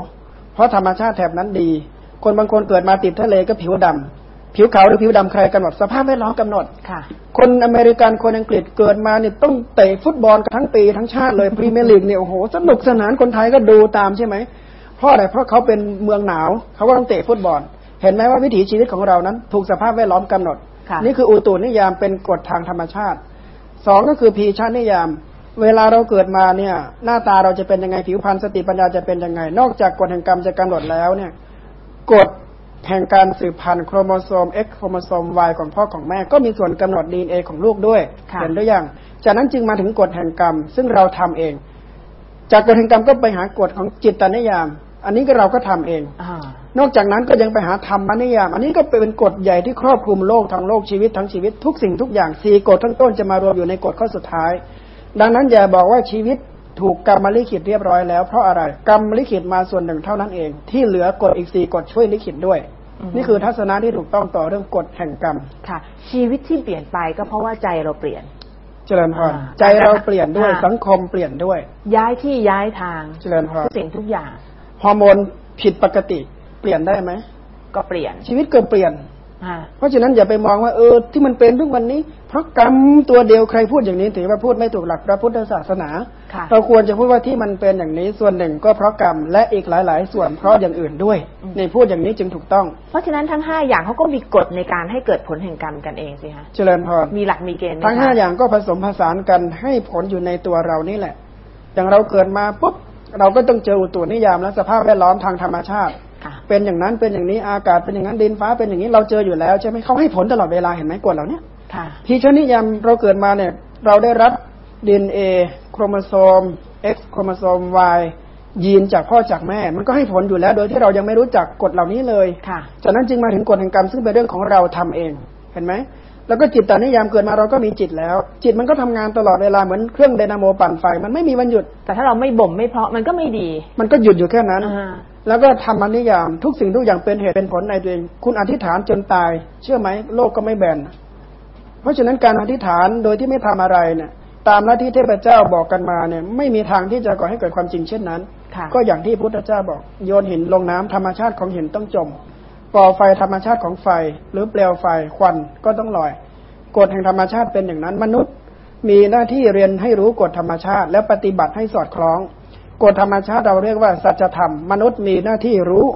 เพราะธรรมชาติแถบนั้นดี คนบางคนเกิดมาติดทะเลก็ผิวดำผิวขาวหรือผิวดำใครกำหนดสภาพแวดล้อมกำหนดค่ะ คนอเมริกันคนอังกฤษเกิดมาเนี่ยต้องเตะฟุตบอลกันทั้งปีทั้งชาติเลยพรีเมียร์ลีกเนี่ยโอ้โหสนุกสนานคนไทยก็ดูตามใช่ไหม เพราะอะไรเพราะเขาเป็นเมืองหนาวเขาก็ต้องเตะฟุตบอล เห็นไหมว่าวิถีชีวิตของเรานั้น ถูกสภาพแวดล้อมกำหนดค่ะนี่คืออุตุนิยามเป็นกฎทางธรรมชาติสองก็คือพีชานิยาม เวลาเราเกิดมาเนี่ยหน้าตาเราจะเป็นยังไงผิวพรรณสติปัญญาจะเป็นยังไง นอกจากกฎแห่งกรรมจะกำหนดแล้วเนี่ยกฎแห่งการสืบพันธุ์โครโมโซม X โครโมโซม Y ของพ่อของแม่ก็มีส่วนกำหนด DNA ของลูกด้วยค่ะเห็นหรือยังจากนั้นจึงมาถึงกฎแห่งกรรม ซึ่งเราทำเอง จากกฎแห่งกรรมก็ไปหากฎของจิตตนิยาม อันนี้ก็เราก็ทำเองอ่านอกจากนั้นก็ยังไปหาธรรมนิยาม อันนี้ก็เป็นกฎใหญ่ที่ครอบคลุมโลกทั้งโลกชีวิตทั้งชีวิตทุกสิ่งทุกอย่างสี่กฎทั้งต้นจะมารวมอยู่ในกฎข้อสุดท้าย ดังนั้นอย่าบอกว่าชีวิตถูกกรรมลิขิตเรียบร้อยแล้วเพราะอะไรกรรมลิขิตมาส่วนหนึ่งเท่านั้นเอง ที่เหลือกฎอีกสี่กฎช่วยลิขิตด้วยอือฮึนี่คือทัศนะที่ถูกต้องต่อเรื่องกฎแห่งกรรมค่ะ ชีวิตที่เปลี่ยนไปก็เพราะว่าใจเราเปลี่ยน เจริญพรอ่าใจเราเปลี่ยนด้วยอ่าสังคมเปลี่ยนด้วย ย้ายที่ย้ายทางเจริญพรทุกสิ่งทุกอย่าง ฮอร์โมนผิดปกติ เปลี่ยนได้ไหมก็เปลี่ยนชีวิตเกิดเปลี่ยนอ่าเพราะฉะนั้นอย่าไปมองว่าเออที่มันเป็นทุกวันนี้ เพราะกรรมตัวเดียวใครพูดอย่างนี้ถือว่าพูดไม่ถูกหลักพระพุทธศาสนาค่ะเราควรจะพูดว่าที่มันเป็นอย่างนี้ส่วนหนึ่งก็เพราะกรรมและอีกหลาย ๆ ส่วนเพราะอย่างอื่นด้วยในพูดอย่างนี้จึงถูกต้อง เพราะฉะนั้นทั้งห้าอย่างเขาก็มีกฎในการให้เกิดผลแห่งกรรมกันเองสิคะเจริญพรมีหลักมีเกณฑ์ไมทั้งคะห้าอย่างก็ผสมผสานกันให้ผลอยู่ในตัวเรานี่แหละ อย่างเราเกิดมาปุ๊บ เราก็ต้องเจออุตุนิยามและสภาพแวดล้อมทางธรรมชาติค่ะเป็นอย่างนั้นเป็นอย่างนี้อากาศเป็นอย่างนั้นดินฟ้าเป็นอย่างนี้เราเจออยู่แล้วใช่ไหมเขาให้ผลตลอดเวลาเห็นไหมกฎเหล่านี้ค่ะพีชนิยามเราเกิดมาเนี่ย เราได้รับดีเอ็นเอโครโมโซม X โครโมโซม Y ยีนจากพ่อจากแม่ มันก็ให้ผลอยู่แล้ว โดยที่เรายังไม่รู้จักกฎเหล่านี้เลยค่ะจากนั้นจึงมาถึงกฎแห่งกรรมซึ่งเป็นเรื่องของเราทำเอง เห็นไหม แล้วก็จิตตานิยามเกิดมาเราก็มีจิตแล้ว จิตมันก็ทำงานตลอดเวลาเหมือนเครื่องไดนาโมปั่นไฟ มันไม่มีวันหยุด แต่ถ้าเราไม่บ่มไม่เพาะมันก็ไม่ดี มันก็หยุดอยู่แค่นั้นอ่าแล้วก็ทำมันนิยามทุกสิ่งทุกอย่างเป็นเหตุเป็นผลในตัวเอง คุณอธิษฐานจนตาย เชื่อไหมโลกก็ไม่แบนเพราะฉะนั้นการอธิษฐานโดยที่ไม่ทำอะไรเนี่ย ตามหน้าที่เทพเจ้าบอกกันมาเนี่ย ไม่มีทางที่จะก่อให้เกิดความจริงเช่นนั้นค่ะก็อย่างที่พุทธเจ้าบอกโยนหินลงน้ำธรรมชาติของหินต้องจม ปล่อไฟธรรมชาติของไฟ หรือเปลวไฟควันก็ต้องลอย กฎแห่งธรรมชาติเป็นอย่างนั้น มนุษย์มีหน้าที่เรียนให้รู้กฎธรรมชาติ และปฏิบัติให้สอดคล้อง กฎธรรมชาติเราเรียกว่าสัจธรรม มนุษย์มีหน้าที่รู้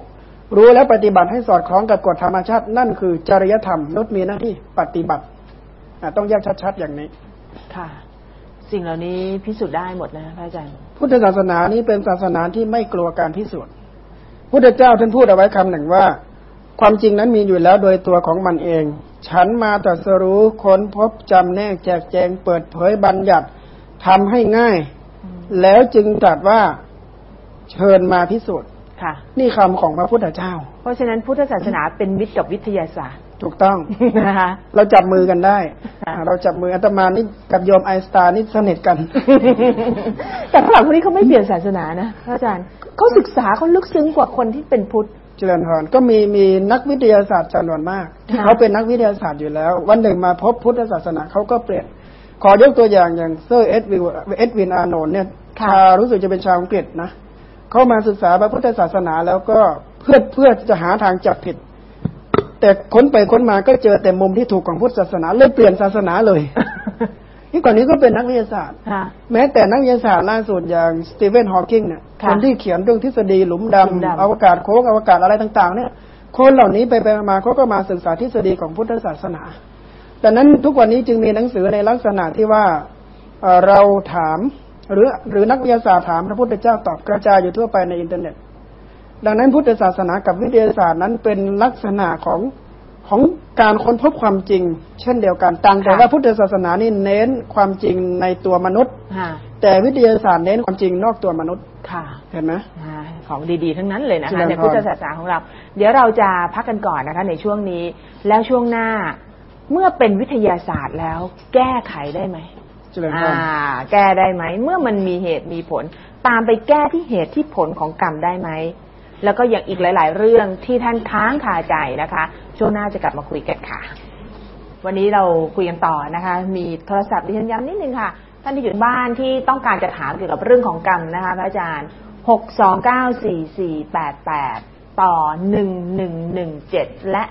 รู้และปฏิบัติให้สอดคล้องกับกฎธรรมชาติ นั่นคือจริยธรรมมนุษย์มีหน้าที่ปฏิบัติอะต้องแยกชัดๆอย่างนี้ค่ะสิ่งเหล่านี้พิสูจน์ได้หมดนะพระอาจารย์ พุทธศาสนานี้เป็นศาสนาที่ไม่กลัวการพิสูจน์พุทธเจ้าท่านพูดเอาไว้คำหนึ่งว่า ความจริงนั้นมีอยู่แล้วโดยตัวของมันเอง ฉันมาตรัสรู้ค้นพบจำแนกแจกแจงเปิดเผยบัญญัติทำให้ง่าย แล้วจึงตรัสว่าเชิญมาพิสูจน์ค่ะ นี่คำของพระพุทธเจ้า เพราะฉะนั้นพุทธศาสนาเป็นมิตรกับวิทยาศาสตร์ ถูกต้องนะคะเราจับมือกันได้ค่ะอ่าเราจับมืออาตมานี่กับโยมไอน์สไตน์นี่สนิทกัน แต่ฝรั่งพวกนี้เขาไม่เปลี่ยนศาสนานะพระอาจารย์เขาศึกษาเขาลึกซึ้งกว่าคนที่เป็นพุทธ เจริญพรก็มีมีนักวิทยาศาสตร์จำนวนมากที่ค่ะเขาเป็นนักวิทยาศาสตร์อยู่แล้ว วันหนึ่งมาพบพุทธศาสนาเขาก็เปลี่ยน ขอยกตัวอย่างอย่างเซอร์เอ็ดวินเอ็ดวินอาร์โนนเนี่ยชาวรู้สึกจะเป็นชาวอังกฤษนะเขามาศึกษาพระพุทธศาสนาแล้วก็เพื่อเพื่อจะหาทางจับผิด แต่ค้นไปค้นมาก็เจอแต่มุมที่ถูกของพุทธศาสนาเลยเปลี่ยนศาสนาเลย นี่ก่อนนี้ก็เป็นนักวิทยาศาสตร์ค่ะแม้แต่นักวิทยาศาสตร์ล่าสุดอย่างสตีเวนฮอว์กิงเนี่ยค่ะคนที่เขียนเรื่องทฤษฎีหลุมหลุมดำดำอวกาศโค้งอวกาศอะไรต่าง ๆ เนี่ย คนเหล่านี้ไปไปมาๆเขาก็มาศึกษาทฤษฎีของพุทธศาสนาดังนั้นทุกวันนี้จึงมีหนังสือในลักษณะที่ว่าเอ่อเราถามหรือหรือนักวิทยาศาสตร์ถามพระพุทธเจ้าตอบกระจายอยู่ทั่วไปในอินเทอร์เน็ต ดังนั้นพุทธศาสนากับวิทยาศาสตร์นั้นเป็นลักษณะของ ของการค้นพบความจริง เช่นเดียวกันต่างแต่ว่าพุทธศาสนานี่เน้นความจริงในตัวมนุษย์ค่ะแต่วิทยาศาสตร์เน้นความจริงนอกตัวมนุษย์ค่ะเห็นไหมอ่าของดีๆ ทั้งนั้นเลยนะเจริคะญพรในพุทธศาสนาของเรา เดี๋ยวเราจะพักกันก่อนนะคะ ในช่วงนี้ แล้วช่วงหน้าเมื่อเป็นวิทยาศาสตร์แล้ว แก้ไขได้ไหมเจริญพอ่ารแก้ได้ไหม เมื่อมันมีเหตุมีผล ตามไปแก้ที่เหตุที่ผลของกรรมได้ไหมแล้วก็อย่างอีกหลาย ๆ เรื่องที่ท่านค้างคาใจนะคะ ช่วงหน้าจะกลับมาคุยกันค่ะ วันนี้เราคุยกันต่อนะคะ มีโทรศัพท์ดิฉันย้ำนิดนึงค่ะ ท่านที่อยู่บ้านที่ต้องการจะถามเกี่ยวกับเรื่องของกรรมนะคะพระอาจารย์6294488ต่อ 1117 และ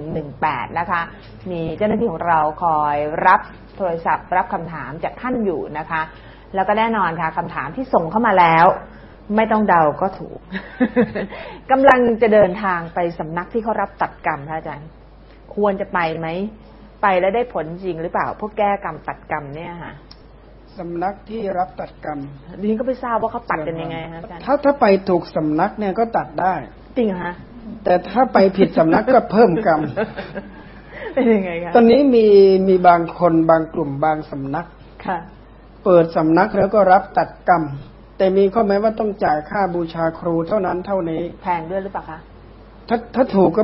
1118 นะคะ มีเจ้าหน้าที่ของเราคอยรับโทรศัพท์รับคำถามจากท่านอยู่นะคะ แล้วก็แน่นอนค่ะคำถามที่ส่งเข้ามาแล้ว ไม่ต้องเดาก็ถูกกำลังจะเดินทางไปสำนักที่เขารับตัดกรรมพระอาจารย์ ควรจะไปไหม ไปแล้วได้ผลจริงหรือเปล่า พวกแก้กรรมตัดกรรมเนี่ยค่ะสำนักที่รับตัดกรรมดิฉันก็ไม่ทราบว่าเขาตัดกันยังไงคะอาจารย์ถ้าถ้าไปถูกสำนักเนี่ยก็ตัดได้ จริงเหรอคะแต่ถ้าไปผิดสำนักก็เพิ่มกรรมเป็นยังไงคะตอนนี้มีมีบางคนบางกลุ่มบางสำนักค่ะ เปิดสำนักแล้วก็รับตัดกรรม แต่มีข้อแม้ว่าต้องจ่ายค่าบูชาครูเท่านั้นเท่านี้ แพงด้วยหรือเปล่าคะถ้าถ้าถูกก็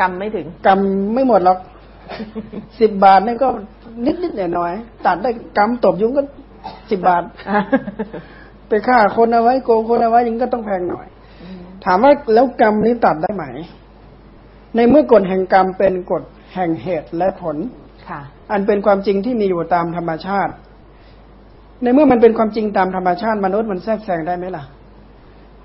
กรรมไม่ถึงกรรมไม่หมดหรอกสิบบาทนี่ก็นิดนิดหน่อยหน่อยๆตัดได้กรรมตบยุงก็สิบบาทไปฆ่าคนเอาไว้โกงคนเอาไว้อยังนี้ก็ต้องแพงหน่อย ถามว่าแล้วกรรมนี้ตัดได้ไหม ในเมื่อกฎแห่งกรรมเป็นกฎแห่งเหตุและผลค่ะ อันเป็นความจริงที่มีอยู่ตามธรรมชาติ ในเมื่อมันเป็นความจริงตามธรรมชาติมนุษย์มันแทรกแซงได้ไหมล่ะ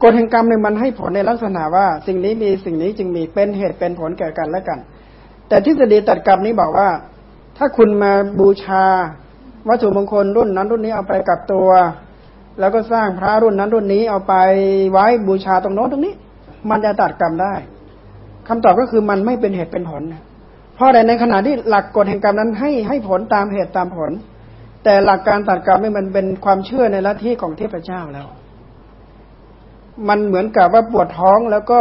กฎแห่งกรรมเนี่ยมันให้ผลในลักษณะว่า สิ่งนี้มีสิ่งนี้จึงมีเป็นเหตุเป็นผลแก่กันและกัน แต่ทฤษฎีตัดกรรมนี้บอกว่า ถ้าคุณมาบูชา วัตถุมงคลรุ่นนั้นรุ่นนี้เอาไปกับตัว แล้วก็สร้างพระรุ่นนั้นรุ่นนี้เอาไปไว้บูชาตรงโน้นตรงนี้ มันจะตัดกรรมได้คำตอบก็คือมันไม่เป็นเหตุเป็นผลเพราะในขณะที่หลักกฎแห่งกรรมนั้นให้ให้ผลตามเหตุตามผล แต่หลักการตัดกรรมนี่มันเป็นความเชื่อในลัทธิของเทพเจ้าแล้ว มันเหมือนกับว่าปวดท้องแล้วก็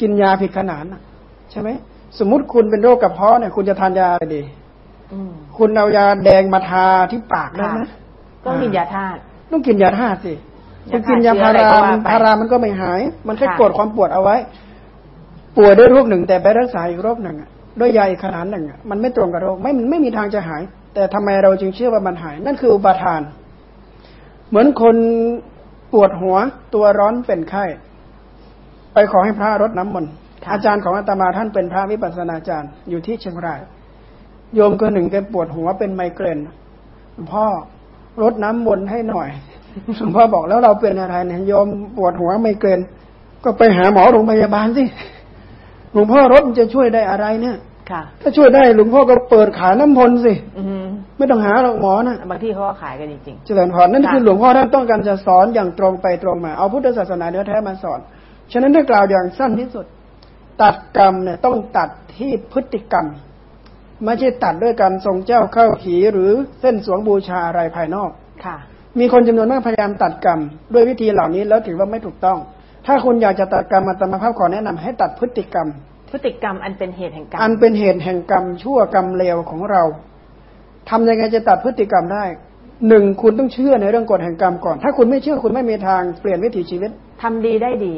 กินยาผิดขนาดน่ะใช่ไหมสมมุติคุณเป็นโรคกระเพาะเนี่ย คุณจะทานยาอะไรดีอืมคุณเอายาแดงมาทาที่ปากได้ไหมค่ะต้องกินยาธาตุต้องกินยาธาตุสิยาธาตุคุณกินยาพาราเชื้ออะไรก็ว่ามันไปพารามันก็ไม่หาย มันแค่ค่ะกดความปวดเอาไว้ป่วยด้วยโรคหนึ่งแต่ไปรักษาอีกโรคหนึ่งอะด้วยยาอีกขนาดหนึ่งอะมันไม่ตรงกับโรคไม่มันไม่มีทางจะหาย แต่ทำไมเราจึงเชื่อว่ามันหาย นั่นคืออุปาทาน เหมือนคนปวดหัวตัวร้อนเป็นไข้ ไปขอให้พระรดน้ำมนต์ค่ะอาจารย์ของอาตมาท่านเป็นพระวิปัสสนาจารย์อยู่ที่เชียงราย โยมคนหนึ่งแกปวดหัวเป็นไมเกรนหลวงพ่อรดน้ำมนต์ให้หน่อยหลวงพ่อบอกแล้วเราเป็นอะไรเนี่ยโยมปวดหัวไมเกรนก็ไปหาหมอโรงพยาบาลสิหลวงพ่อรถมันจะช่วยได้อะไรเนี่ยค่ะ ถ้าช่วยได้หลวงพ่อก็เปิดขายน้ำพลสิอืมไม่ต้องหาหรอกหมอนะบางที่เขาก็ขายกันจริงเจริญพรนั่นค่ะคือหลวงพ่อท่านต้องการจะสอนอย่างตรงไปตรงมา เอาพุทธศาสนาเนื้อแท้มาสอน ฉะนั้นถ้ากล่าวอย่างสั้นที่สุด ตัดกรรมเนี่ยต้องตัดที่พฤติกรรมไม่ใช่ตัดด้วยการทรงเจ้าเข้าขีหรือเส้นสวงบูชาอะไรภายนอกๆค่ะ มีคนจำนวนมากพยายามตัดกรรม ด้วยวิธีเหล่านี้แล้วถือว่าไม่ถูกต้อง ถ้าคุณอยากจะตัดกรรมอาตมาภาพขอแนะนำให้ตัดพฤติกรรม พฤติกรรมอันเป็นเหตุแห่งกรรม อันเป็นเหตุแห่งกรรม ชั่วกรรมเลวของเราทำยังไงจะตัดพฤติกรรมได้หนึ่งคุณต้องเชื่อในเรื่องกฎแห่งกรรมก่อน ถ้าคุณไม่เชื่อคุณไม่มีทางเปลี่ยนวิถีชีวิตทำดีได้ดี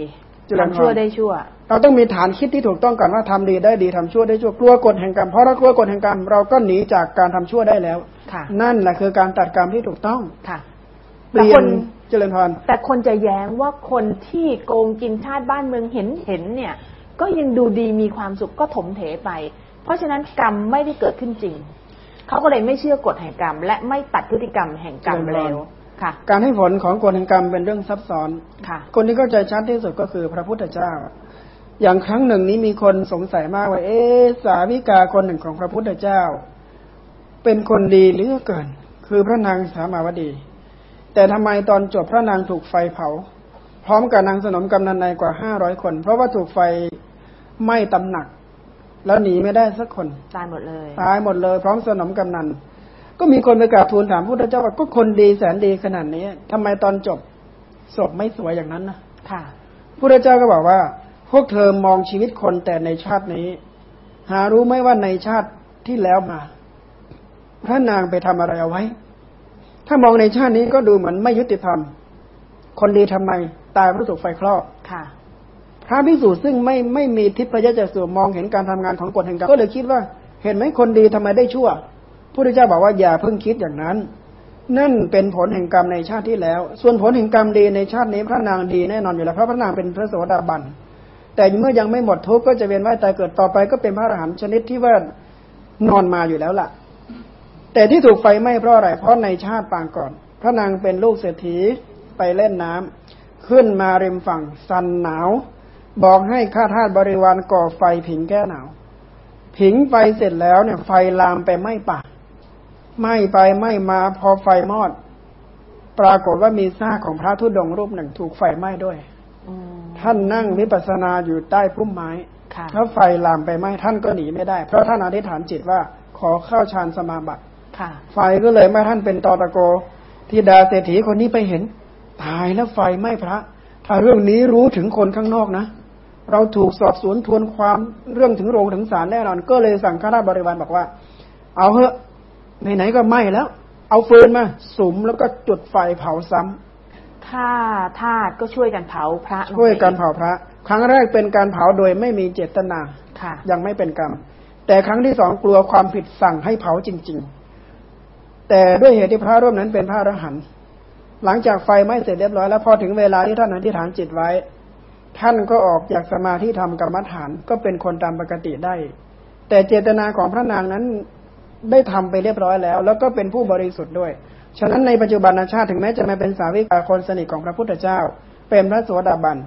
เจริญพรทำชั่วได้ชั่ว เราต้องมีฐานคิดที่ถูกต้องก่อนว่าทำดีได้ดีทำชั่วได้ชั่วกลัวกฎแห่งกรรมเพราะเรากลัวกฎแห่งกรรมเราก็หนีจากการทำชั่วได้แล้วค่ะนั่นแหละคือการตัดกรรมที่ถูกต้องค่ะเปลี่ยแต่คนนเจริญพรแต่คนจะแย้งว่าคนที่โกงกินชาติบ้านเมืองเห็นเห็นเนี่ย ก็ยังดูดีมีความสุขก็ถมเถไป เพราะฉะนั้นกรรมไม่ได้เกิดขึ้นจริง เขาก็เลยไม่เชื่อกฎแห่งกรรม และไม่ตัดพฤติกรรมแห่งกรรมเจริญพรเลวค่ะ การให้ผลของกฎแห่งกรรมเป็นเรื่องซับซ้อนค่ะ คนที่เข้าใจชัดที่สุดก็คือพระพุทธเจ้า อย่างครั้งหนึ่งนี้มีคนสงสัยมากว่า เอ๊ะสาวิกาคนหนึ่งของพระพุทธเจ้า เป็นคนดีเหลือเกิน คือพระนางสามาวดี แต่ทำไมตอนจบพระนางถูกไฟเผาพร้อมกับนางสนมกำนันในกว่าห้าร้อยคน เพราะว่าถูกไฟ ไหม้ตำหนัก แล้วหนีไม่ได้สักคนตายหมดเลยตายหมดเลย พร้อมสนมกำนันก็มีคนไปกราบทูลถามพระพุทธเจ้าว่าก็คนดีแสนดีขนาดนี้ทำไมตอนจบศพไม่สวยอย่างนั้นนะค่ะพระเจ้าก็บอกว่า พวกเธอมองชีวิตคนแต่ในชาตินี้ หารู้ไหมว่าในชาติที่แล้วมา พระนางไปทำอะไรเอาไว้ ถ้ามองในชาตินี้ก็ดูเหมือนไม่ยุติธรรม คนดีทำไม ตายเพราะถูกไฟคลอกค่ะ พระพิสูจน์ซึ่งไม่ไม่มีทิพยจักษุมองเห็นการทำงานของกฎแห่งกรรมก็เลยคิดว่า เห็นไหมคนดีทำไมได้ชั่วพระพุทธเจ้าบอกว่าอย่าเพิ่งคิดอย่างนั้น นั่นเป็นผลแห่งกรรมในชาติที่แล้ว ส่วนผลแห่งกรรมดีในชาตินี้พระนางดีแน่นอนอยู่แล้วเพราะพระนางเป็นพระโสดาบันแต่เมื่อยังไม่หมดทุกข์ก็จะเวียนว่ายตายเกิดต่อไปก็เป็นพระอรหันต์ชนิดที่ว่านอนมาอยู่แล้วล่ะ แต่ที่ถูกไฟไหม้เพราะอะไรเพราะในชาติปางก่อน พระนางเป็นลูกเศรษฐีไปเล่นน้ำขึ้นมาริมฝั่งสันหนาว บอกให้ข้าทาสบริวารก่อไฟผิงแก้หนาว ผิงไฟเสร็จแล้วเนี่ย ไฟลามไปไหม้ป่าไหม้ไปไหม้มาพอไฟมอด ปรากฏว่ามีซากของพระธุดงค์รูปหนึ่งถูกไฟไหม้ด้วยอืมท่านนั่งวิปัสสนาอยู่ใต้พุ่มไม้ค่ะแล้วไฟลามไปไหม้ท่านก็หนีไม่ได้ เพราะท่านอธิษฐานจิตว่า ขอเข้าฌานสมาบัติค่ะไฟก็เลยไม่ท่านเป็นตอตะโกที่ดาเศรษฐีคนนี้ไปเห็น ตายแล้วไฟไหม้พระ ถ้าเรื่องนี้รู้ถึงคนข้างนอกนะ เราถูกสอบสวนทวนความเรื่องถึงโรงถึงศาลแน่นอน ก็เลยสั่งข้าราชบริวารบอกว่า เอาเถอะไหนๆก็ไหม้แล้ว เอาฟืนมาสุมแล้วก็จุดไฟเผาซ้ำถ้าทาสก็ช่วยกันเผาพระลงไปช่วยการเผาพระ ครั้งแรกเป็นการเผาโดยไม่มีเจตนาค่ะ ยังไม่เป็นกรรม แต่ครั้งที่สองกลัวความผิดสั่งให้เผาจริง ๆ แต่ด้วยเหตุที่พระรูปนั้นเป็นพระอรหันต์หลังจากไฟไหม้เสร็จเรียบร้อยแล้วพอถึงเวลาที่ท่านอธิษฐานจิตไว้ ท่านก็ออกจากสมาธิธรรมกรรมฐานก็เป็นคนตามปกติได้ แต่เจตนาของพระนางนั้นได้ทำไปเรียบร้อยแล้ว แล้วก็เป็นผู้บริสุทธิ์ด้วย ฉะนั้นในปัจจุบันชาติถึงแม้จะมาเป็นสาวิกาคนสนิทของพระพุทธเจ้า เป็นพระโสดาบัน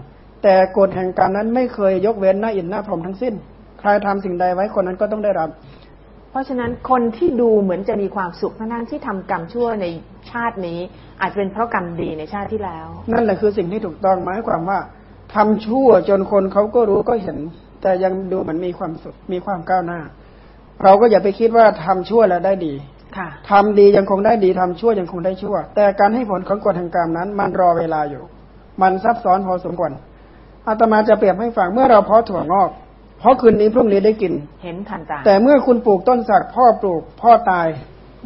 แต่กฎแห่งกรรมนั้นไม่เคยยกเว้นหน้าอินหน้าพรหมทั้งสิ้น ใครทำสิ่งใดไว้คนนั้นก็ต้องได้รับ เพราะฉะนั้นคนที่ดูเหมือนจะมีความสุขทั้งๆที่ทำกรรมชั่วในชาตินี้ อาจจะเป็นเพราะกรรมดีในชาติที่แล้ว นั่นแหละคือสิ่งที่ถูกต้องหมายความว่า ทำชั่วจนคนเขาก็รู้ก็เห็น แต่ยังดูเหมือนมีความสุขมีความก้าวหน้า เราก็อย่าไปคิดว่าทำชั่วแล้วได้ดีค่ะทำดียังคงได้ดีทำชั่วยังคงได้ชั่ว แต่การให้ผลของกฎแห่งกรรมนั้น มันรอเวลาอยู่ มันซับซ้อนพอสมควรอาตมาจะเปรียบให้ฟังเมื่อเราเพาะถั่วงอกเพราะคืนนี้พรุ่งนี้ได้กิน เห็นทันตาแต่เมื่อคุณปลูกต้นสักพ่อปลูก พ่อตาย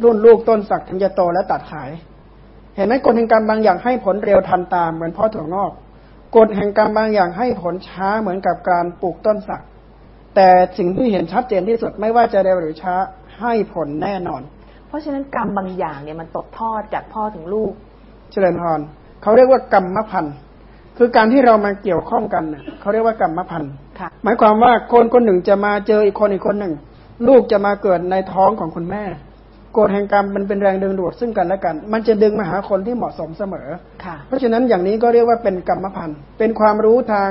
รุ่นลูกต้นสักถึงจะโตและตัดขาย เห็นไหมกฎแห่งกรรมบางอย่างให้ผลเร็วทันตามเหมือนเพ่อถั่วงอก กฎแห่งกรรมบางอย่างให้ผลช้าเหมือนกับการปลูกต้นสัก แต่สิ่งที่เห็นชัดเจนที่สุดไม่ว่าจะเร็วหรือช้าให้ผลแน่นอน เพราะฉะนั้นกรรมบางอย่างเนี่ยมันตกทอดจากพ่อถึงลูก เจริญพรเขาเรียกว่ากรรมพันธุ์คือการที่เรามาเกี่ยวข้องกันน่ะเขาเรียกว่ากรรมพันธุ์ค่ะหมายความว่าคนคนหนึ่งจะมาเจออีกคนอีกคนหนึ่ง ลูกจะมาเกิดในท้องของคุณแม่ กฎแห่งกรรมมันเป็นแรงดึงดูดซึ่งกันและกัน มันจะดึงมาหาคนที่เหมาะสมเสมอค่ะเพราะฉะนั้นอย่างนี้ก็เรียกว่าเป็นกรรมพันธุ์เป็นความรู้ทาง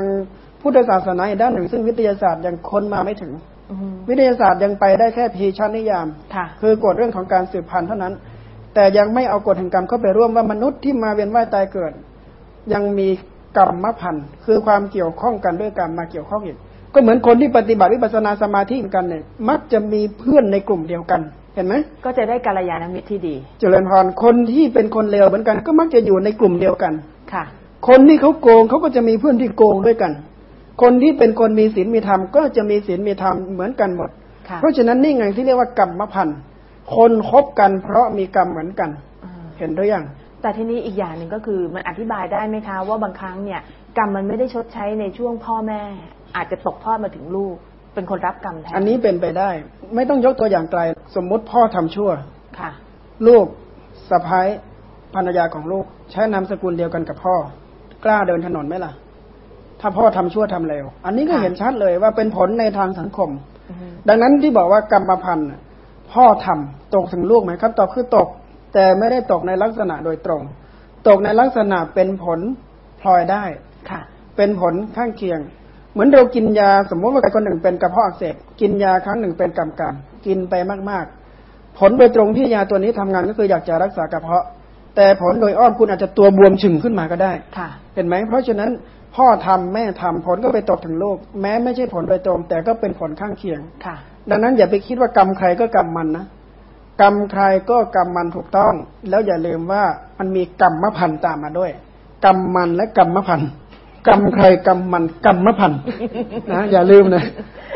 พุทธศาสนาอีกด้านหนึ่ง ซึ่งวิทยาศาสตร์ยังค้นมาไม่ถึงอืมวิทยาศาสตร์ยังไปได้แค่พีชันนิยามค่ะคือกฎเรื่องของการสืบพันธุ์เท่านั้น แต่ยังไม่เอากฎแห่งกรรมเข้าไปร่วมว่ามนุษย์ที่มาเวียนว่ายตายเกิด ยังมีกรรมพันธุ์คือความเกี่ยวข้องกันด้วยกรรมมาเกี่ยวข้องอีกก็เหมือนคนที่ปฏิบัติวิปัสสนาสมาธิเหมือนกันเนี่ยมักจะมีเพื่อนในกลุ่มเดียวกัน เห็นไหมก็จะได้กัลยาณมิตรที่ดี เจริญพรคนที่เป็นคนเลวเหมือนกัน ก็มักจะอยู่ในกลุ่มเดียวกันค่ะ คนที่เขาโกงเขาก็จะมีเพื่อนที่โกงด้วยกัน คนที่เป็นคนมีศีลมีธรรมก็จะมีศีลมีธรรมเหมือนกันหมดค่ะเพราะฉะนั้นนี่ไงที่เรียกว่ากรรมพันธุ์คนคบกันเพราะมีกรรมเหมือนกันอ่าเห็นหรือยังแต่ทีนี้อีกอย่างหนึ่งก็คือมันอธิบายได้ไหมคะว่าบางครั้งเนี่ย กรรมมันไม่ได้ชดใช้ในช่วงพ่อแม่ อาจจะตกทอดมาถึงลูก เป็นคนรับกรรมแทนอันนี้เป็นไปได้ ไม่ต้องยกตัวอย่างไกล สมมุติพ่อทำชั่วค่ะ ลูกสะพ้ายภรรยาของลูก ใช้นามสกุลเดียวกันกับพ่อ กล้าเดินถนนไหมล่ะ ถ้าพ่อทำชั่วทำเลวอันนี้ก็ค่ะเห็นชัดเลยว่าเป็นผลในทางสังคมอือฮึดังนั้นที่บอกว่ากรรมพันธุ์น่ะพ่อทำตกถึงลูกไหมครับตอบคือตก แต่ไม่ได้ตกในลักษณะโดยตรง ตกในลักษณะเป็นผลพลอยได้ค่ะ เป็นผลข้างเคียง เหมือนเรากินยาสมมติว่าใครคนหนึ่งเป็นกระเพาะอักเสบกินยาครั้งหนึ่งเป็นกำกำกินไปมาก ๆ ผลโดยตรงที่ยาตัวนี้ทำงานก็คืออยากจะรักษากระเพาะ แต่ผลโดยอ้อมคุณอาจจะตัวบวมฉึงขึ้นมาก็ได้ค่ะเห็นไหมเพราะฉะนั้นพ่อทำแม่ทำผลก็ไปตกถึงลูกแม้ไม่ใช่ผลโดยตรง แต่ก็เป็นผลข้างเคียงค่ะ ดังนั้นอย่าไปคิดว่ากรรมใครก็กรรมมันนะกรรมใครก็กรรมมันถูกต้อง แล้วอย่าลืมว่ามันมีกรรมพันธุ์ตามมาด้วย กรรมมันและกรรมพันธุ์ กรรมใครกรรมมันกรรมมะพันธ์นะอย่าลืมนะ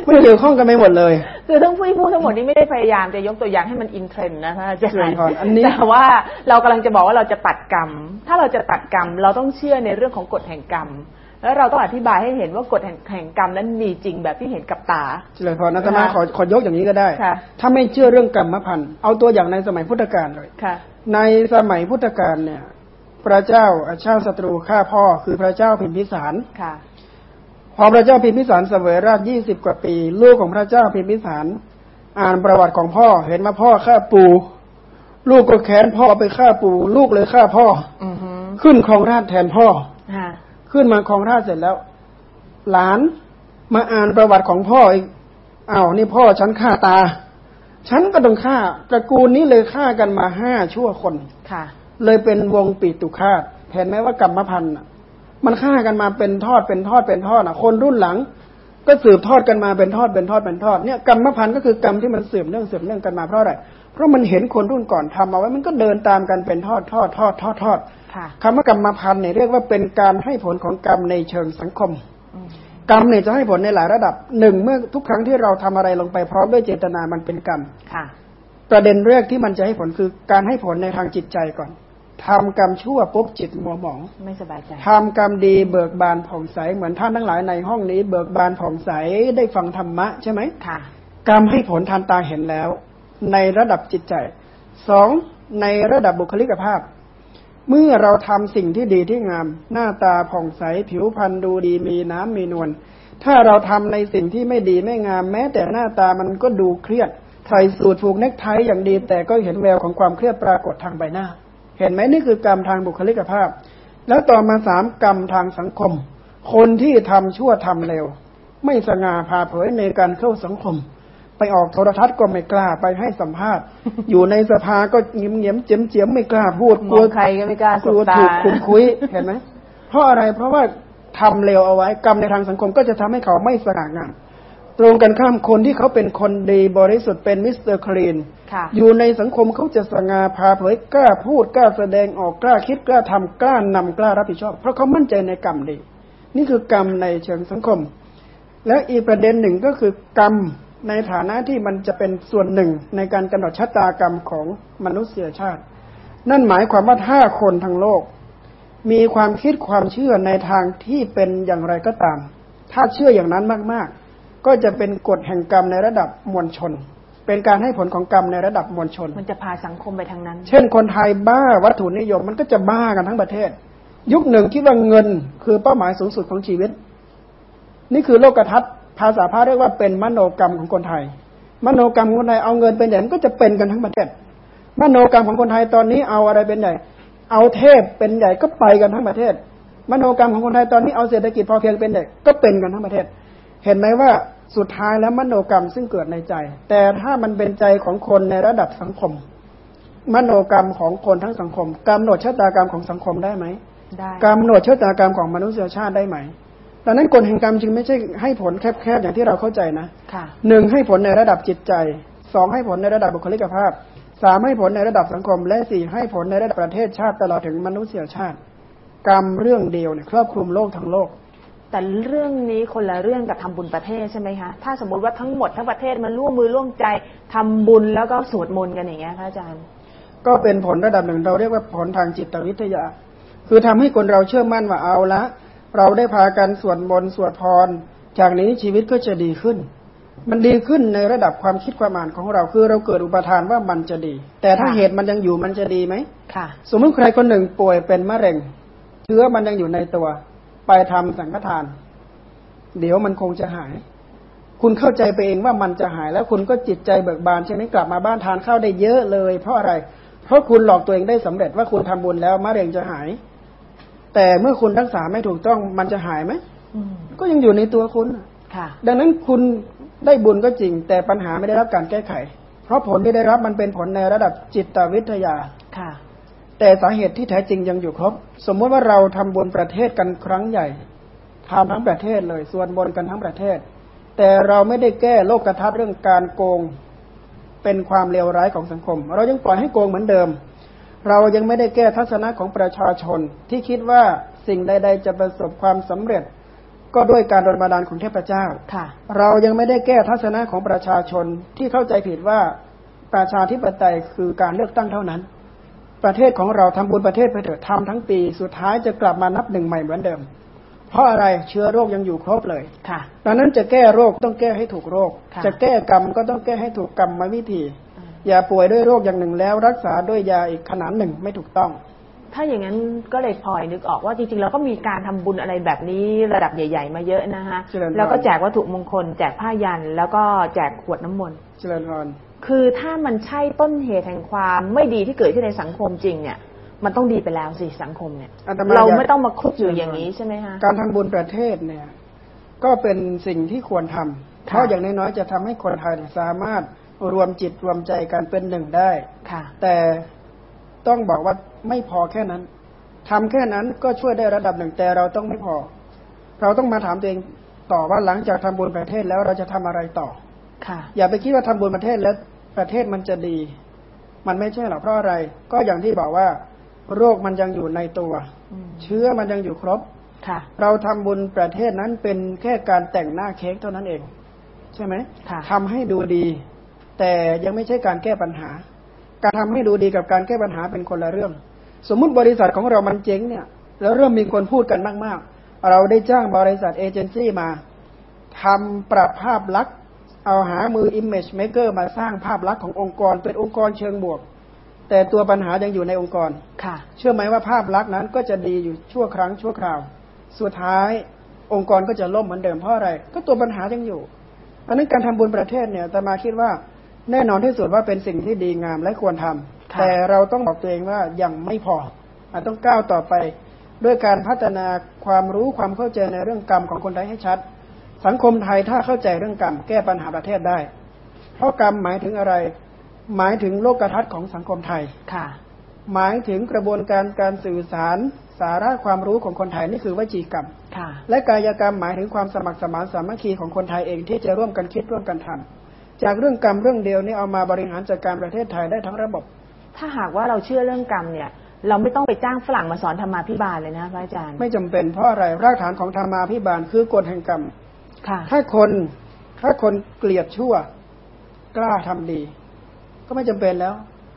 ไม่เกี่ยวข้องกันไปหมดเลย คือทั้งพูดทั้งหมดนี้ไม่ได้พยายามจะยกตัวอย่างให้มันอินเทรนด์นะคะอาจารเชิญย์พรอันนี้แต่ว่าเรากำลังจะบอกว่าเราจะตัดกรรม ถ้าเราจะตัดกรรม เราต้องเชื่อในเรื่องของกฎแห่งกรรมแล้วเราต้องอธิบายให้เห็นว่ากฎแห่งแห่งกรรมนั้นมีจริงแบบที่เห็นกับตาเจริญพรนะธรรมาค่ะขอขอยกอย่างนี้ก็ได้ค่ะถ้าไม่เชื่อเรื่องกรรมพันธ์เอาตัวอย่างในสมัยพุทธกาลเลยค่ะในสมัยพุทธกาลเนี่ย พระเจ้าอาชาติศัตรูฆ่าพ่อ คือพระเจ้าพิมพิสารค่ะ พอพระเจ้าพิมพิสารเสวยราชยี่สิบกว่าปี ลูกของพระเจ้าพิมพิสาร อ่านประวัติของพ่อ เห็นมาพ่อฆ่าปู่ลูกก็แค้นพ่อไปฆ่าปู่ ลูกเลยฆ่าพ่ออือฮึขึ้นครองราชย์แทนพ่อค่ะขึ้นมาครองราชย์เสร็จแล้ว หลานมาอ่านประวัติของพ่ออีกอ้าวนี่พ่อฉันฆ่าตา ฉันก็ต้องฆ่าตระกูลนี้เลยฆ่ากันมาห้าชั่วคนค่ะ เลยเป็นวงปีตุคาตเห็นไหมว่ากรรมพันธ์น่ะมันฆ่ากันมาเป็นทอดเป็นทอดเป็นทอดอะ คนรุ่นหลัง ก็สืบทอดกันมาเป็นทอดเป็นทอดเป็นทอดเนี่ยกรรมพันธ์ก็คือกรรมที่มันสืบเนื่องสืบเนื่องกันมาเพราะอะไรเพราะมันเห็นคนรุ่นก่อนทำเอาไว้มันก็เดินตามกันเป็นทอดทอดทอดทอดทอดค่ะคำว่ากรรมพันธ์เนี่ยเรียกว่าเป็นการให้ผลของกรรมในเชิงสังคมอืมกรรมเนี่ยจะให้ผลในหลายระดับหนึ่งเมื่อทุกครั้งที่เราทำอะไรลงไปพร้อมด้วยเจตนามันเป็นกรรมค่ะ ประเด็นแรกที่มันจะให้ผลคือการให้ผลในทางจิตใจก่อน ทำกรรมชั่วปุ๊บจิตมัวหมอง ไม่สบายใจทำกรรมดีเบิกบานผ่องใสเหมือนท่านทั้งหลายในห้องนี้ เบิกบานผ่องใสได้ฟังธรรมะใช่ไหมค่ะกรรมให้ผลทันตาเห็นแล้ว ในระดับจิตใจสองในระดับบุคลิกภาพ เมื่อเราทำสิ่งที่ดีที่งาม หน้าตาผ่องใสผิวพรรณดูดีมีน้ำมีนวลถ้าเราทำในสิ่งที่ไม่ดีไม่งาม แม้แต่หน้าตามันก็ดูเครียดใส่สูทผูกเนคไทอย่างดี แต่ก็เห็นแววของความเครียดปรากฏทางใบหน้า เห็นไหมนี่คือกรรมทางบุคลิกภาพ แล้วต่อมาสามกรรมทางสังคม คนที่ทำชั่วทำเลว ไม่สง่าผ่าเผยในการเข้าสังคม ไปออกโทรทัศน์ก็ไม่กล้าไปให้สัมภาษณ์ อยู่ในสภาก็เงียบเงียบเจียมเจียมไม่กล้าพูดมองใครก็ไม่กล้าสบตากลัวถูกขุดคุ้ยเห็นไหมเพราะอะไรเพราะว่าทำเลวเอาไว้ กรรมในทางสังคมก็จะทำให้เขาไม่สง่างาม ตรงกันข้ามคนที่เขาเป็นคนดีบริสุทธิ์เป็น Mister Cleanค่ะอยู่ในสังคมเขาจะสง่าพาเผยกล้าพูดกล้าแสดงออกกล้าคิดกล้าทำกล้านำกล้ารับผิดชอบ เพราะเขามั่นใจในกรรมดี นี่คือกรรมในเชิงสังคม และอีกประเด็นหนึ่งก็คือกรรมในฐานะที่มันจะเป็นส่วนหนึ่งในการกำหนดชะตากรรมของมนุษยชาติ นั่นหมายความว่าถ้าคนทั้งโลก มีความคิดความเชื่อในทางที่เป็นอย่างไรก็ตาม ถ้าเชื่ออย่างนั้นมากๆ ก็จะเป็นกฎแห่งกรรมในระดับมวลชน เป็นการให้ผลของกรรมในระดับมวลชน มันจะพาสังคมไปทางนั้น เช่นคนไทยบ้าวัตถุนิยมมันก็จะบ้ากันทั้งประเทศ ยุคหนึ่งคิดว่าเงินคือเป้าหมายสูงสุดของชีวิต นี่คือโลกทัศน์ภาษาพระเรียกว่าเป็นมโนกรรมของคนไทย มโนกรรมของคนไทยเอาเงินเป็นใหญ่มันก็จะเป็นกันทั้งประเทศ มโนกรรมของคนไทยตอนนี้เอาอะไรเป็นใหญ่ เอาเทพเป็นใหญ่ก็ไปกันทั้งประเทศ มโนกรรมของคนไทยตอนนี้เอาเศรษฐกิจพอเพียงเป็นใหญ่ก็เป็นกันทั้งประเทศ เห็นไหมว่าสุดท้ายแล้วมโนกรรมซึ่งเกิดในใจ แต่ถ้ามันเป็นใจของคนในระดับสังคม มโนกรรมของคนทั้งสังคมกำหนดชะตากรรมของสังคมได้ไหมได้กำหนดชะตากรรมของมนุษยชาติได้ไหมดังนั้นกฎแห่งกรรมจึงไม่ใช่ให้ผลแคบๆอย่างที่เราเข้าใจนะค่ะหนึ่งให้ผลในระดับจิตใจสองให้ผลในระดับบุคลิกภาพสามให้ผลในระดับสังคม และสี่ให้ผลในระดับประเทศชาติตลอดถึงมนุษยชาติ กรรมเรื่องเดียวเนี่ยครอบคลุมโลกทั้งโลก แต่เรื่องนี้คนละเรื่องกับทำบุญประเทศใช่ไหมคะถ้าสมมติว่าทั้งหมดทั้งประเทศมันร่วมมือร่วมใจทำบุญแล้วก็สวดมนต์กันอย่างเงี้ยพระอาจารย์ ก็เป็นผลระดับหนึ่งเราเรียกว่าผลทางจิตวิทยา คือทำให้คนเราเชื่อมั่นว่าเอาละ เราได้พากันสวดมนต์สวดพร จากนี้ชีวิตก็จะดีขึ้น มันดีขึ้นในระดับความคิดความอ่านของเราคือเราเกิดอุปทานว่ามันจะดี แต่ถ้าค่ะเหตุมันยังอยู่มันจะดีไหมค่ะ สมมติใครคนหนึ่งป่วยเป็นมะเร็งเชื้อมันยังอยู่ในตัว ไปทำสังฆทาน เดี๋ยวมันคงจะหาย คุณเข้าใจไปเองว่ามันจะหายแล้วคุณก็จิตใจเบิกบานใช่ไหมกลับมาบ้านทานข้าวได้เยอะเลย เพราะอะไร เพราะคุณหลอกตัวเองได้สำเร็จว่าคุณทำบุญแล้วมะเร็งจะหาย แต่เมื่อคุณรักษาไม่ถูกต้องมันจะหายไหมอืมก็ยังอยู่ในตัวคุณค่ะดังนั้นคุณได้บุญก็จริง แต่ปัญหาไม่ได้รับการแก้ไข เพราะผลที่ได้รับมันเป็นผลในระดับจิตวิทยาค่ะ แต่สาเหตุที่แท้จริงยังอยู่ครบ สมมติว่าเราทำบุญประเทศกันครั้งใหญ่ทำทั้งประเทศเลยส่วนบนกันทั้งประเทศ แต่เราไม่ได้แก้โลกทัศน์เรื่องการโกงเป็นความเลวร้ายของสังคม เรายังปล่อยให้โกงเหมือนเดิม เรายังไม่ได้แก้ทัศนะของประชาชน ที่คิดว่าสิ่งใด ๆ จะประสบความสำเร็จ ก็ด้วยการดลบันดาลของเทพเจ้าค่ะ เรายังไม่ได้แก้ทัศนะของประชาชนที่เข้าใจผิดว่าประชาธิปไตยคือการเลือกตั้งเท่านั้น ประเทศของเราทำบุญประเทศไปเถอะทำทั้งปี สุดท้ายจะกลับมานับหนึ่งใหม่เหมือนเดิม เพราะอะไรเชื้อโรคยังอยู่ครบเลยค่ะดังนั้นจะแก้โรคต้องแก้ให้ถูกโรคค่ะจะแก้กรรมก็ต้องแก้ให้ถูกกรรมวิธีอย่าป่วยด้วยโรคอย่างหนึ่งแล้ว รักษาด้วยยาอีกขนาดหนึ่งไม่ถูกต้อง ถ้าอย่างนั้นก็เลยพลอยนึกออกว่าจริงๆเราก็มีการทำบุญอะไรแบบนี้ระดับใหญ่ ๆ มาเยอะนะคะเจริญพรแล้วก็แจกวัตถุมงคล แจกผ้ายัน แล้วก็แจกขวดน้ำมนต์เจริญพร คือถ้ามันใช่ต้นเหตุแห่งความไม่ดีที่เกิดขึ้นในสังคมจริงเนี่ย มันต้องดีไปแล้วสิสังคมเนี่ยอาตมาเราอยากไม่ต้องมาคลุกอยู่อย่างนี้ใช่ไหมคะการทำบุญประเทศเนี่ย ก็เป็นสิ่งที่ควรทำเพราะอย่างน้อยๆจะทำให้คนไทยสามารถรวมจิตรวมใจกันเป็นหนึ่งได้ค่ะ แต่ต้องบอกว่าไม่พอแค่นั้นทำแค่นั้นก็ช่วยได้ระดับหนึ่งแต่เราต้องไม่พอ เราต้องมาถามตัวเองต่อว่าหลังจากทำบุญประเทศแล้วเราจะทำอะไรต่อค่ะ อย่าไปคิดว่าทำบุญประเทศแล้วประเทศมันจะดี มันไม่ใช่หรอกเพราะอะไร ก็อย่างที่บอกว่า โรคมันยังอยู่ในตัวอืมเชื้อมันยังอยู่ครบค่ะ เราทำบุญประเทศนั้นเป็นแค่การแต่งหน้าเค้กเท่านั้นเอง ใช่ไหมค่ะทำให้ดูดี แต่ยังไม่ใช่การแก้ปัญหา การทำให้ดูดีกับการแก้ปัญหาเป็นคนละเรื่อง สมมุติบริษัทของเรามันเจ๊งเนี่ย แล้วเริ่มมีคนพูดกันมาก ๆ เราได้จ้างบริษัทเอเจนซี่มาทำปรับภาพลักษณ์ เอาหามือ Image Maker มาสร้างภาพลักษณ์ขององค์กร เป็นองค์กรเชิงบวก แต่ตัวปัญหายังอยู่ในองค์กรค่ะ เชื่อไหมว่าภาพลักษณ์นั้นก็จะดีอยู่ชั่วครั้งชั่วคราว สุดท้ายองค์กรก็จะล่มเหมือนเดิมเพราะอะไร ก็ตัวปัญหายังอยู่อันนั้นการทำบุญประเทศเนี่ยแต่มาคิดว่าแน่นอนที่สุดว่าเป็นสิ่งที่ดีงามและควรทำค่ะแต่เราต้องบอกตัวเองว่ายังไม่พออาจต้องก้าวต่อไป ด้วยการพัฒนาความรู้ความเข้าใจในเรื่องกรรมของคนไทยให้ชัด สังคมไทยถ้าเข้าใจเรื่องกรรมแก้ปัญหาประเทศได้ เพราะกรรมหมายถึงอะไร หมายถึงโลกทัศน์ของสังคมไทยค่ะ หมายถึงกระบวนการการสื่อสารสาระความรู้ของคนไทยนี่คือวจีกรรมค่ะ และกายกรรมหมายถึงความสมัครสมานสามัคคีของคนไทยเองที่จะร่วมกันคิดร่วมกันทำจากเรื่องกรรมเรื่องเดียวนี้เอามาบริหารจัดการประเทศไทยได้ทั้งระบบ ถ้าหากว่าเราเชื่อเรื่องกรรมเนี่ยเราไม่ต้องไปจ้างฝรั่งมาสอนธรรมาภิบาลเลยนะพระอาจารย์ ไม่จำเป็นเพราะอะไรรากฐานของธรรมาภิบาลคือกฎแห่งกรรมค่ะ ถ้าคนถ้าคนเกลียดชั่ว กล้าทำดี ก็ไม่จำเป็นแล้ว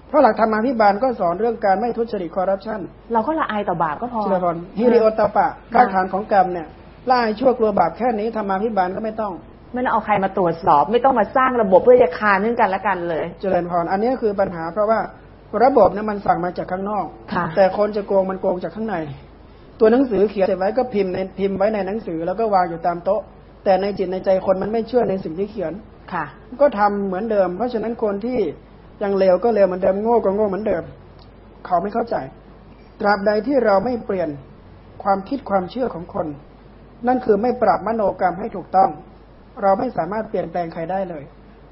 เพราะหลักธรรมาภิบาลก็สอนเรื่องการไม่ทุจริตคอร์รัปชันเราก็ละอายต่อบาปก็พอเชื่อพรฮิริโอตตปะรากฐานของกรรมเนี่ยล่าให้ชั่วกลัวบาปแค่นี้ธรรมาภิบาลก็ไม่ต้องไม่ต้องเอาใครมาตรวจสอบ ไม่ต้องมาสร้างระบบเพื่อจะคานซึ่งกันและกันเลย เจริญพรอันนี้คือปัญหาเพราะว่าระบบเนี่ยมันสั่งมาจากข้างนอกค่ะแต่คนจะโกงมันโกงจากข้างใน ตัวหนังสือเขียนเสร็จไว้ก็พิมพ์ในพิมพ์ไว้ในหนังสือแล้วก็วางอยู่ตามโต๊ะ แต่ในจิตในใจคนมันไม่เชื่อในสิ่งที่เขียนค่ะ ก็ทำเหมือนเดิม เพราะฉะนั้นคนที่ยังเลวก็เลวเหมือนเดิมโง่ก็โง่เหมือนเดิม เขาไม่เข้าใจ ตราบใดที่เราไม่เปลี่ยนความคิดความเชื่อของคน นั่นคือไม่ปรับมโนกรรมให้ถูกต้อง เราไม่สามารถเปลี่ยนแปลงใครได้เลย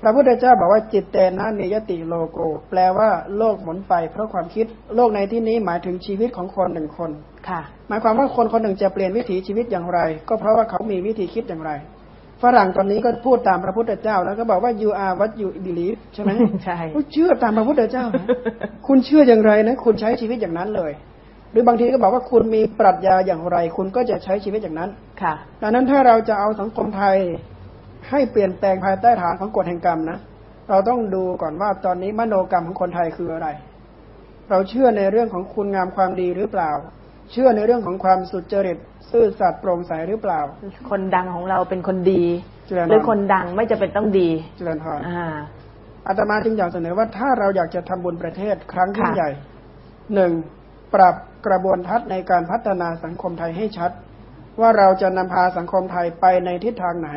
พระพุทธเจ้าบอกว่าจิตเตนะเนยติโลโก แปลว่าโลกหมุนไปเพราะความคิด โลกในที่นี้หมายถึงชีวิตของคนหนึ่งคนค่ะ หมายความว่าคนคนหนึ่งจะเปลี่ยนวิถีชีวิตอย่างไร ก็เพราะว่าเขามีวิธีคิดอย่างไร ฝรั่งตอนนี้ก็พูดตามพระพุทธเจ้า แล้วก็บอกว่า you are what you believe ใช่ไหมใช่เชื่อตามพระพุทธเจ้านะคุณเชื่ออย่างไรนะ คุณใช้ชีวิตอย่างนั้นเลย หรือบางทีก็บอกว่าคุณมีปรัชญาอย่างไร คุณก็จะใช้ชีวิตอย่างนั้นค่ะ ดังนั้นถ้าเราจะเอาสังคมไทยให้เปลี่ยนแปลงภายใต้ฐานของกฎแห่งกรรมนะ เราต้องดูก่อนว่าตอนนี้มโนกรรมของคนไทยคืออะไร เราเชื่อในเรื่องของคุณงามความดีหรือเปล่า เชื่อในเรื่องของความสุจริตซื่อสัตย์โปร่งใสหรือเปล่า คนดังของเราเป็นคนดีเจริญพรหรือคนดังไม่จะเป็นต้องดีเจริญพรอ่าอาตมาจึงอยากเสนอว่าถ้าเราอยากจะทำบุญประเทศครั้งยิ่งค่ะใหญ่หนึ่งปรับกระบวนทัศน์ในการพัฒนาสังคมไทยให้ชัด ว่าเราจะนำพาสังคมไทยไปในทิศทางไหน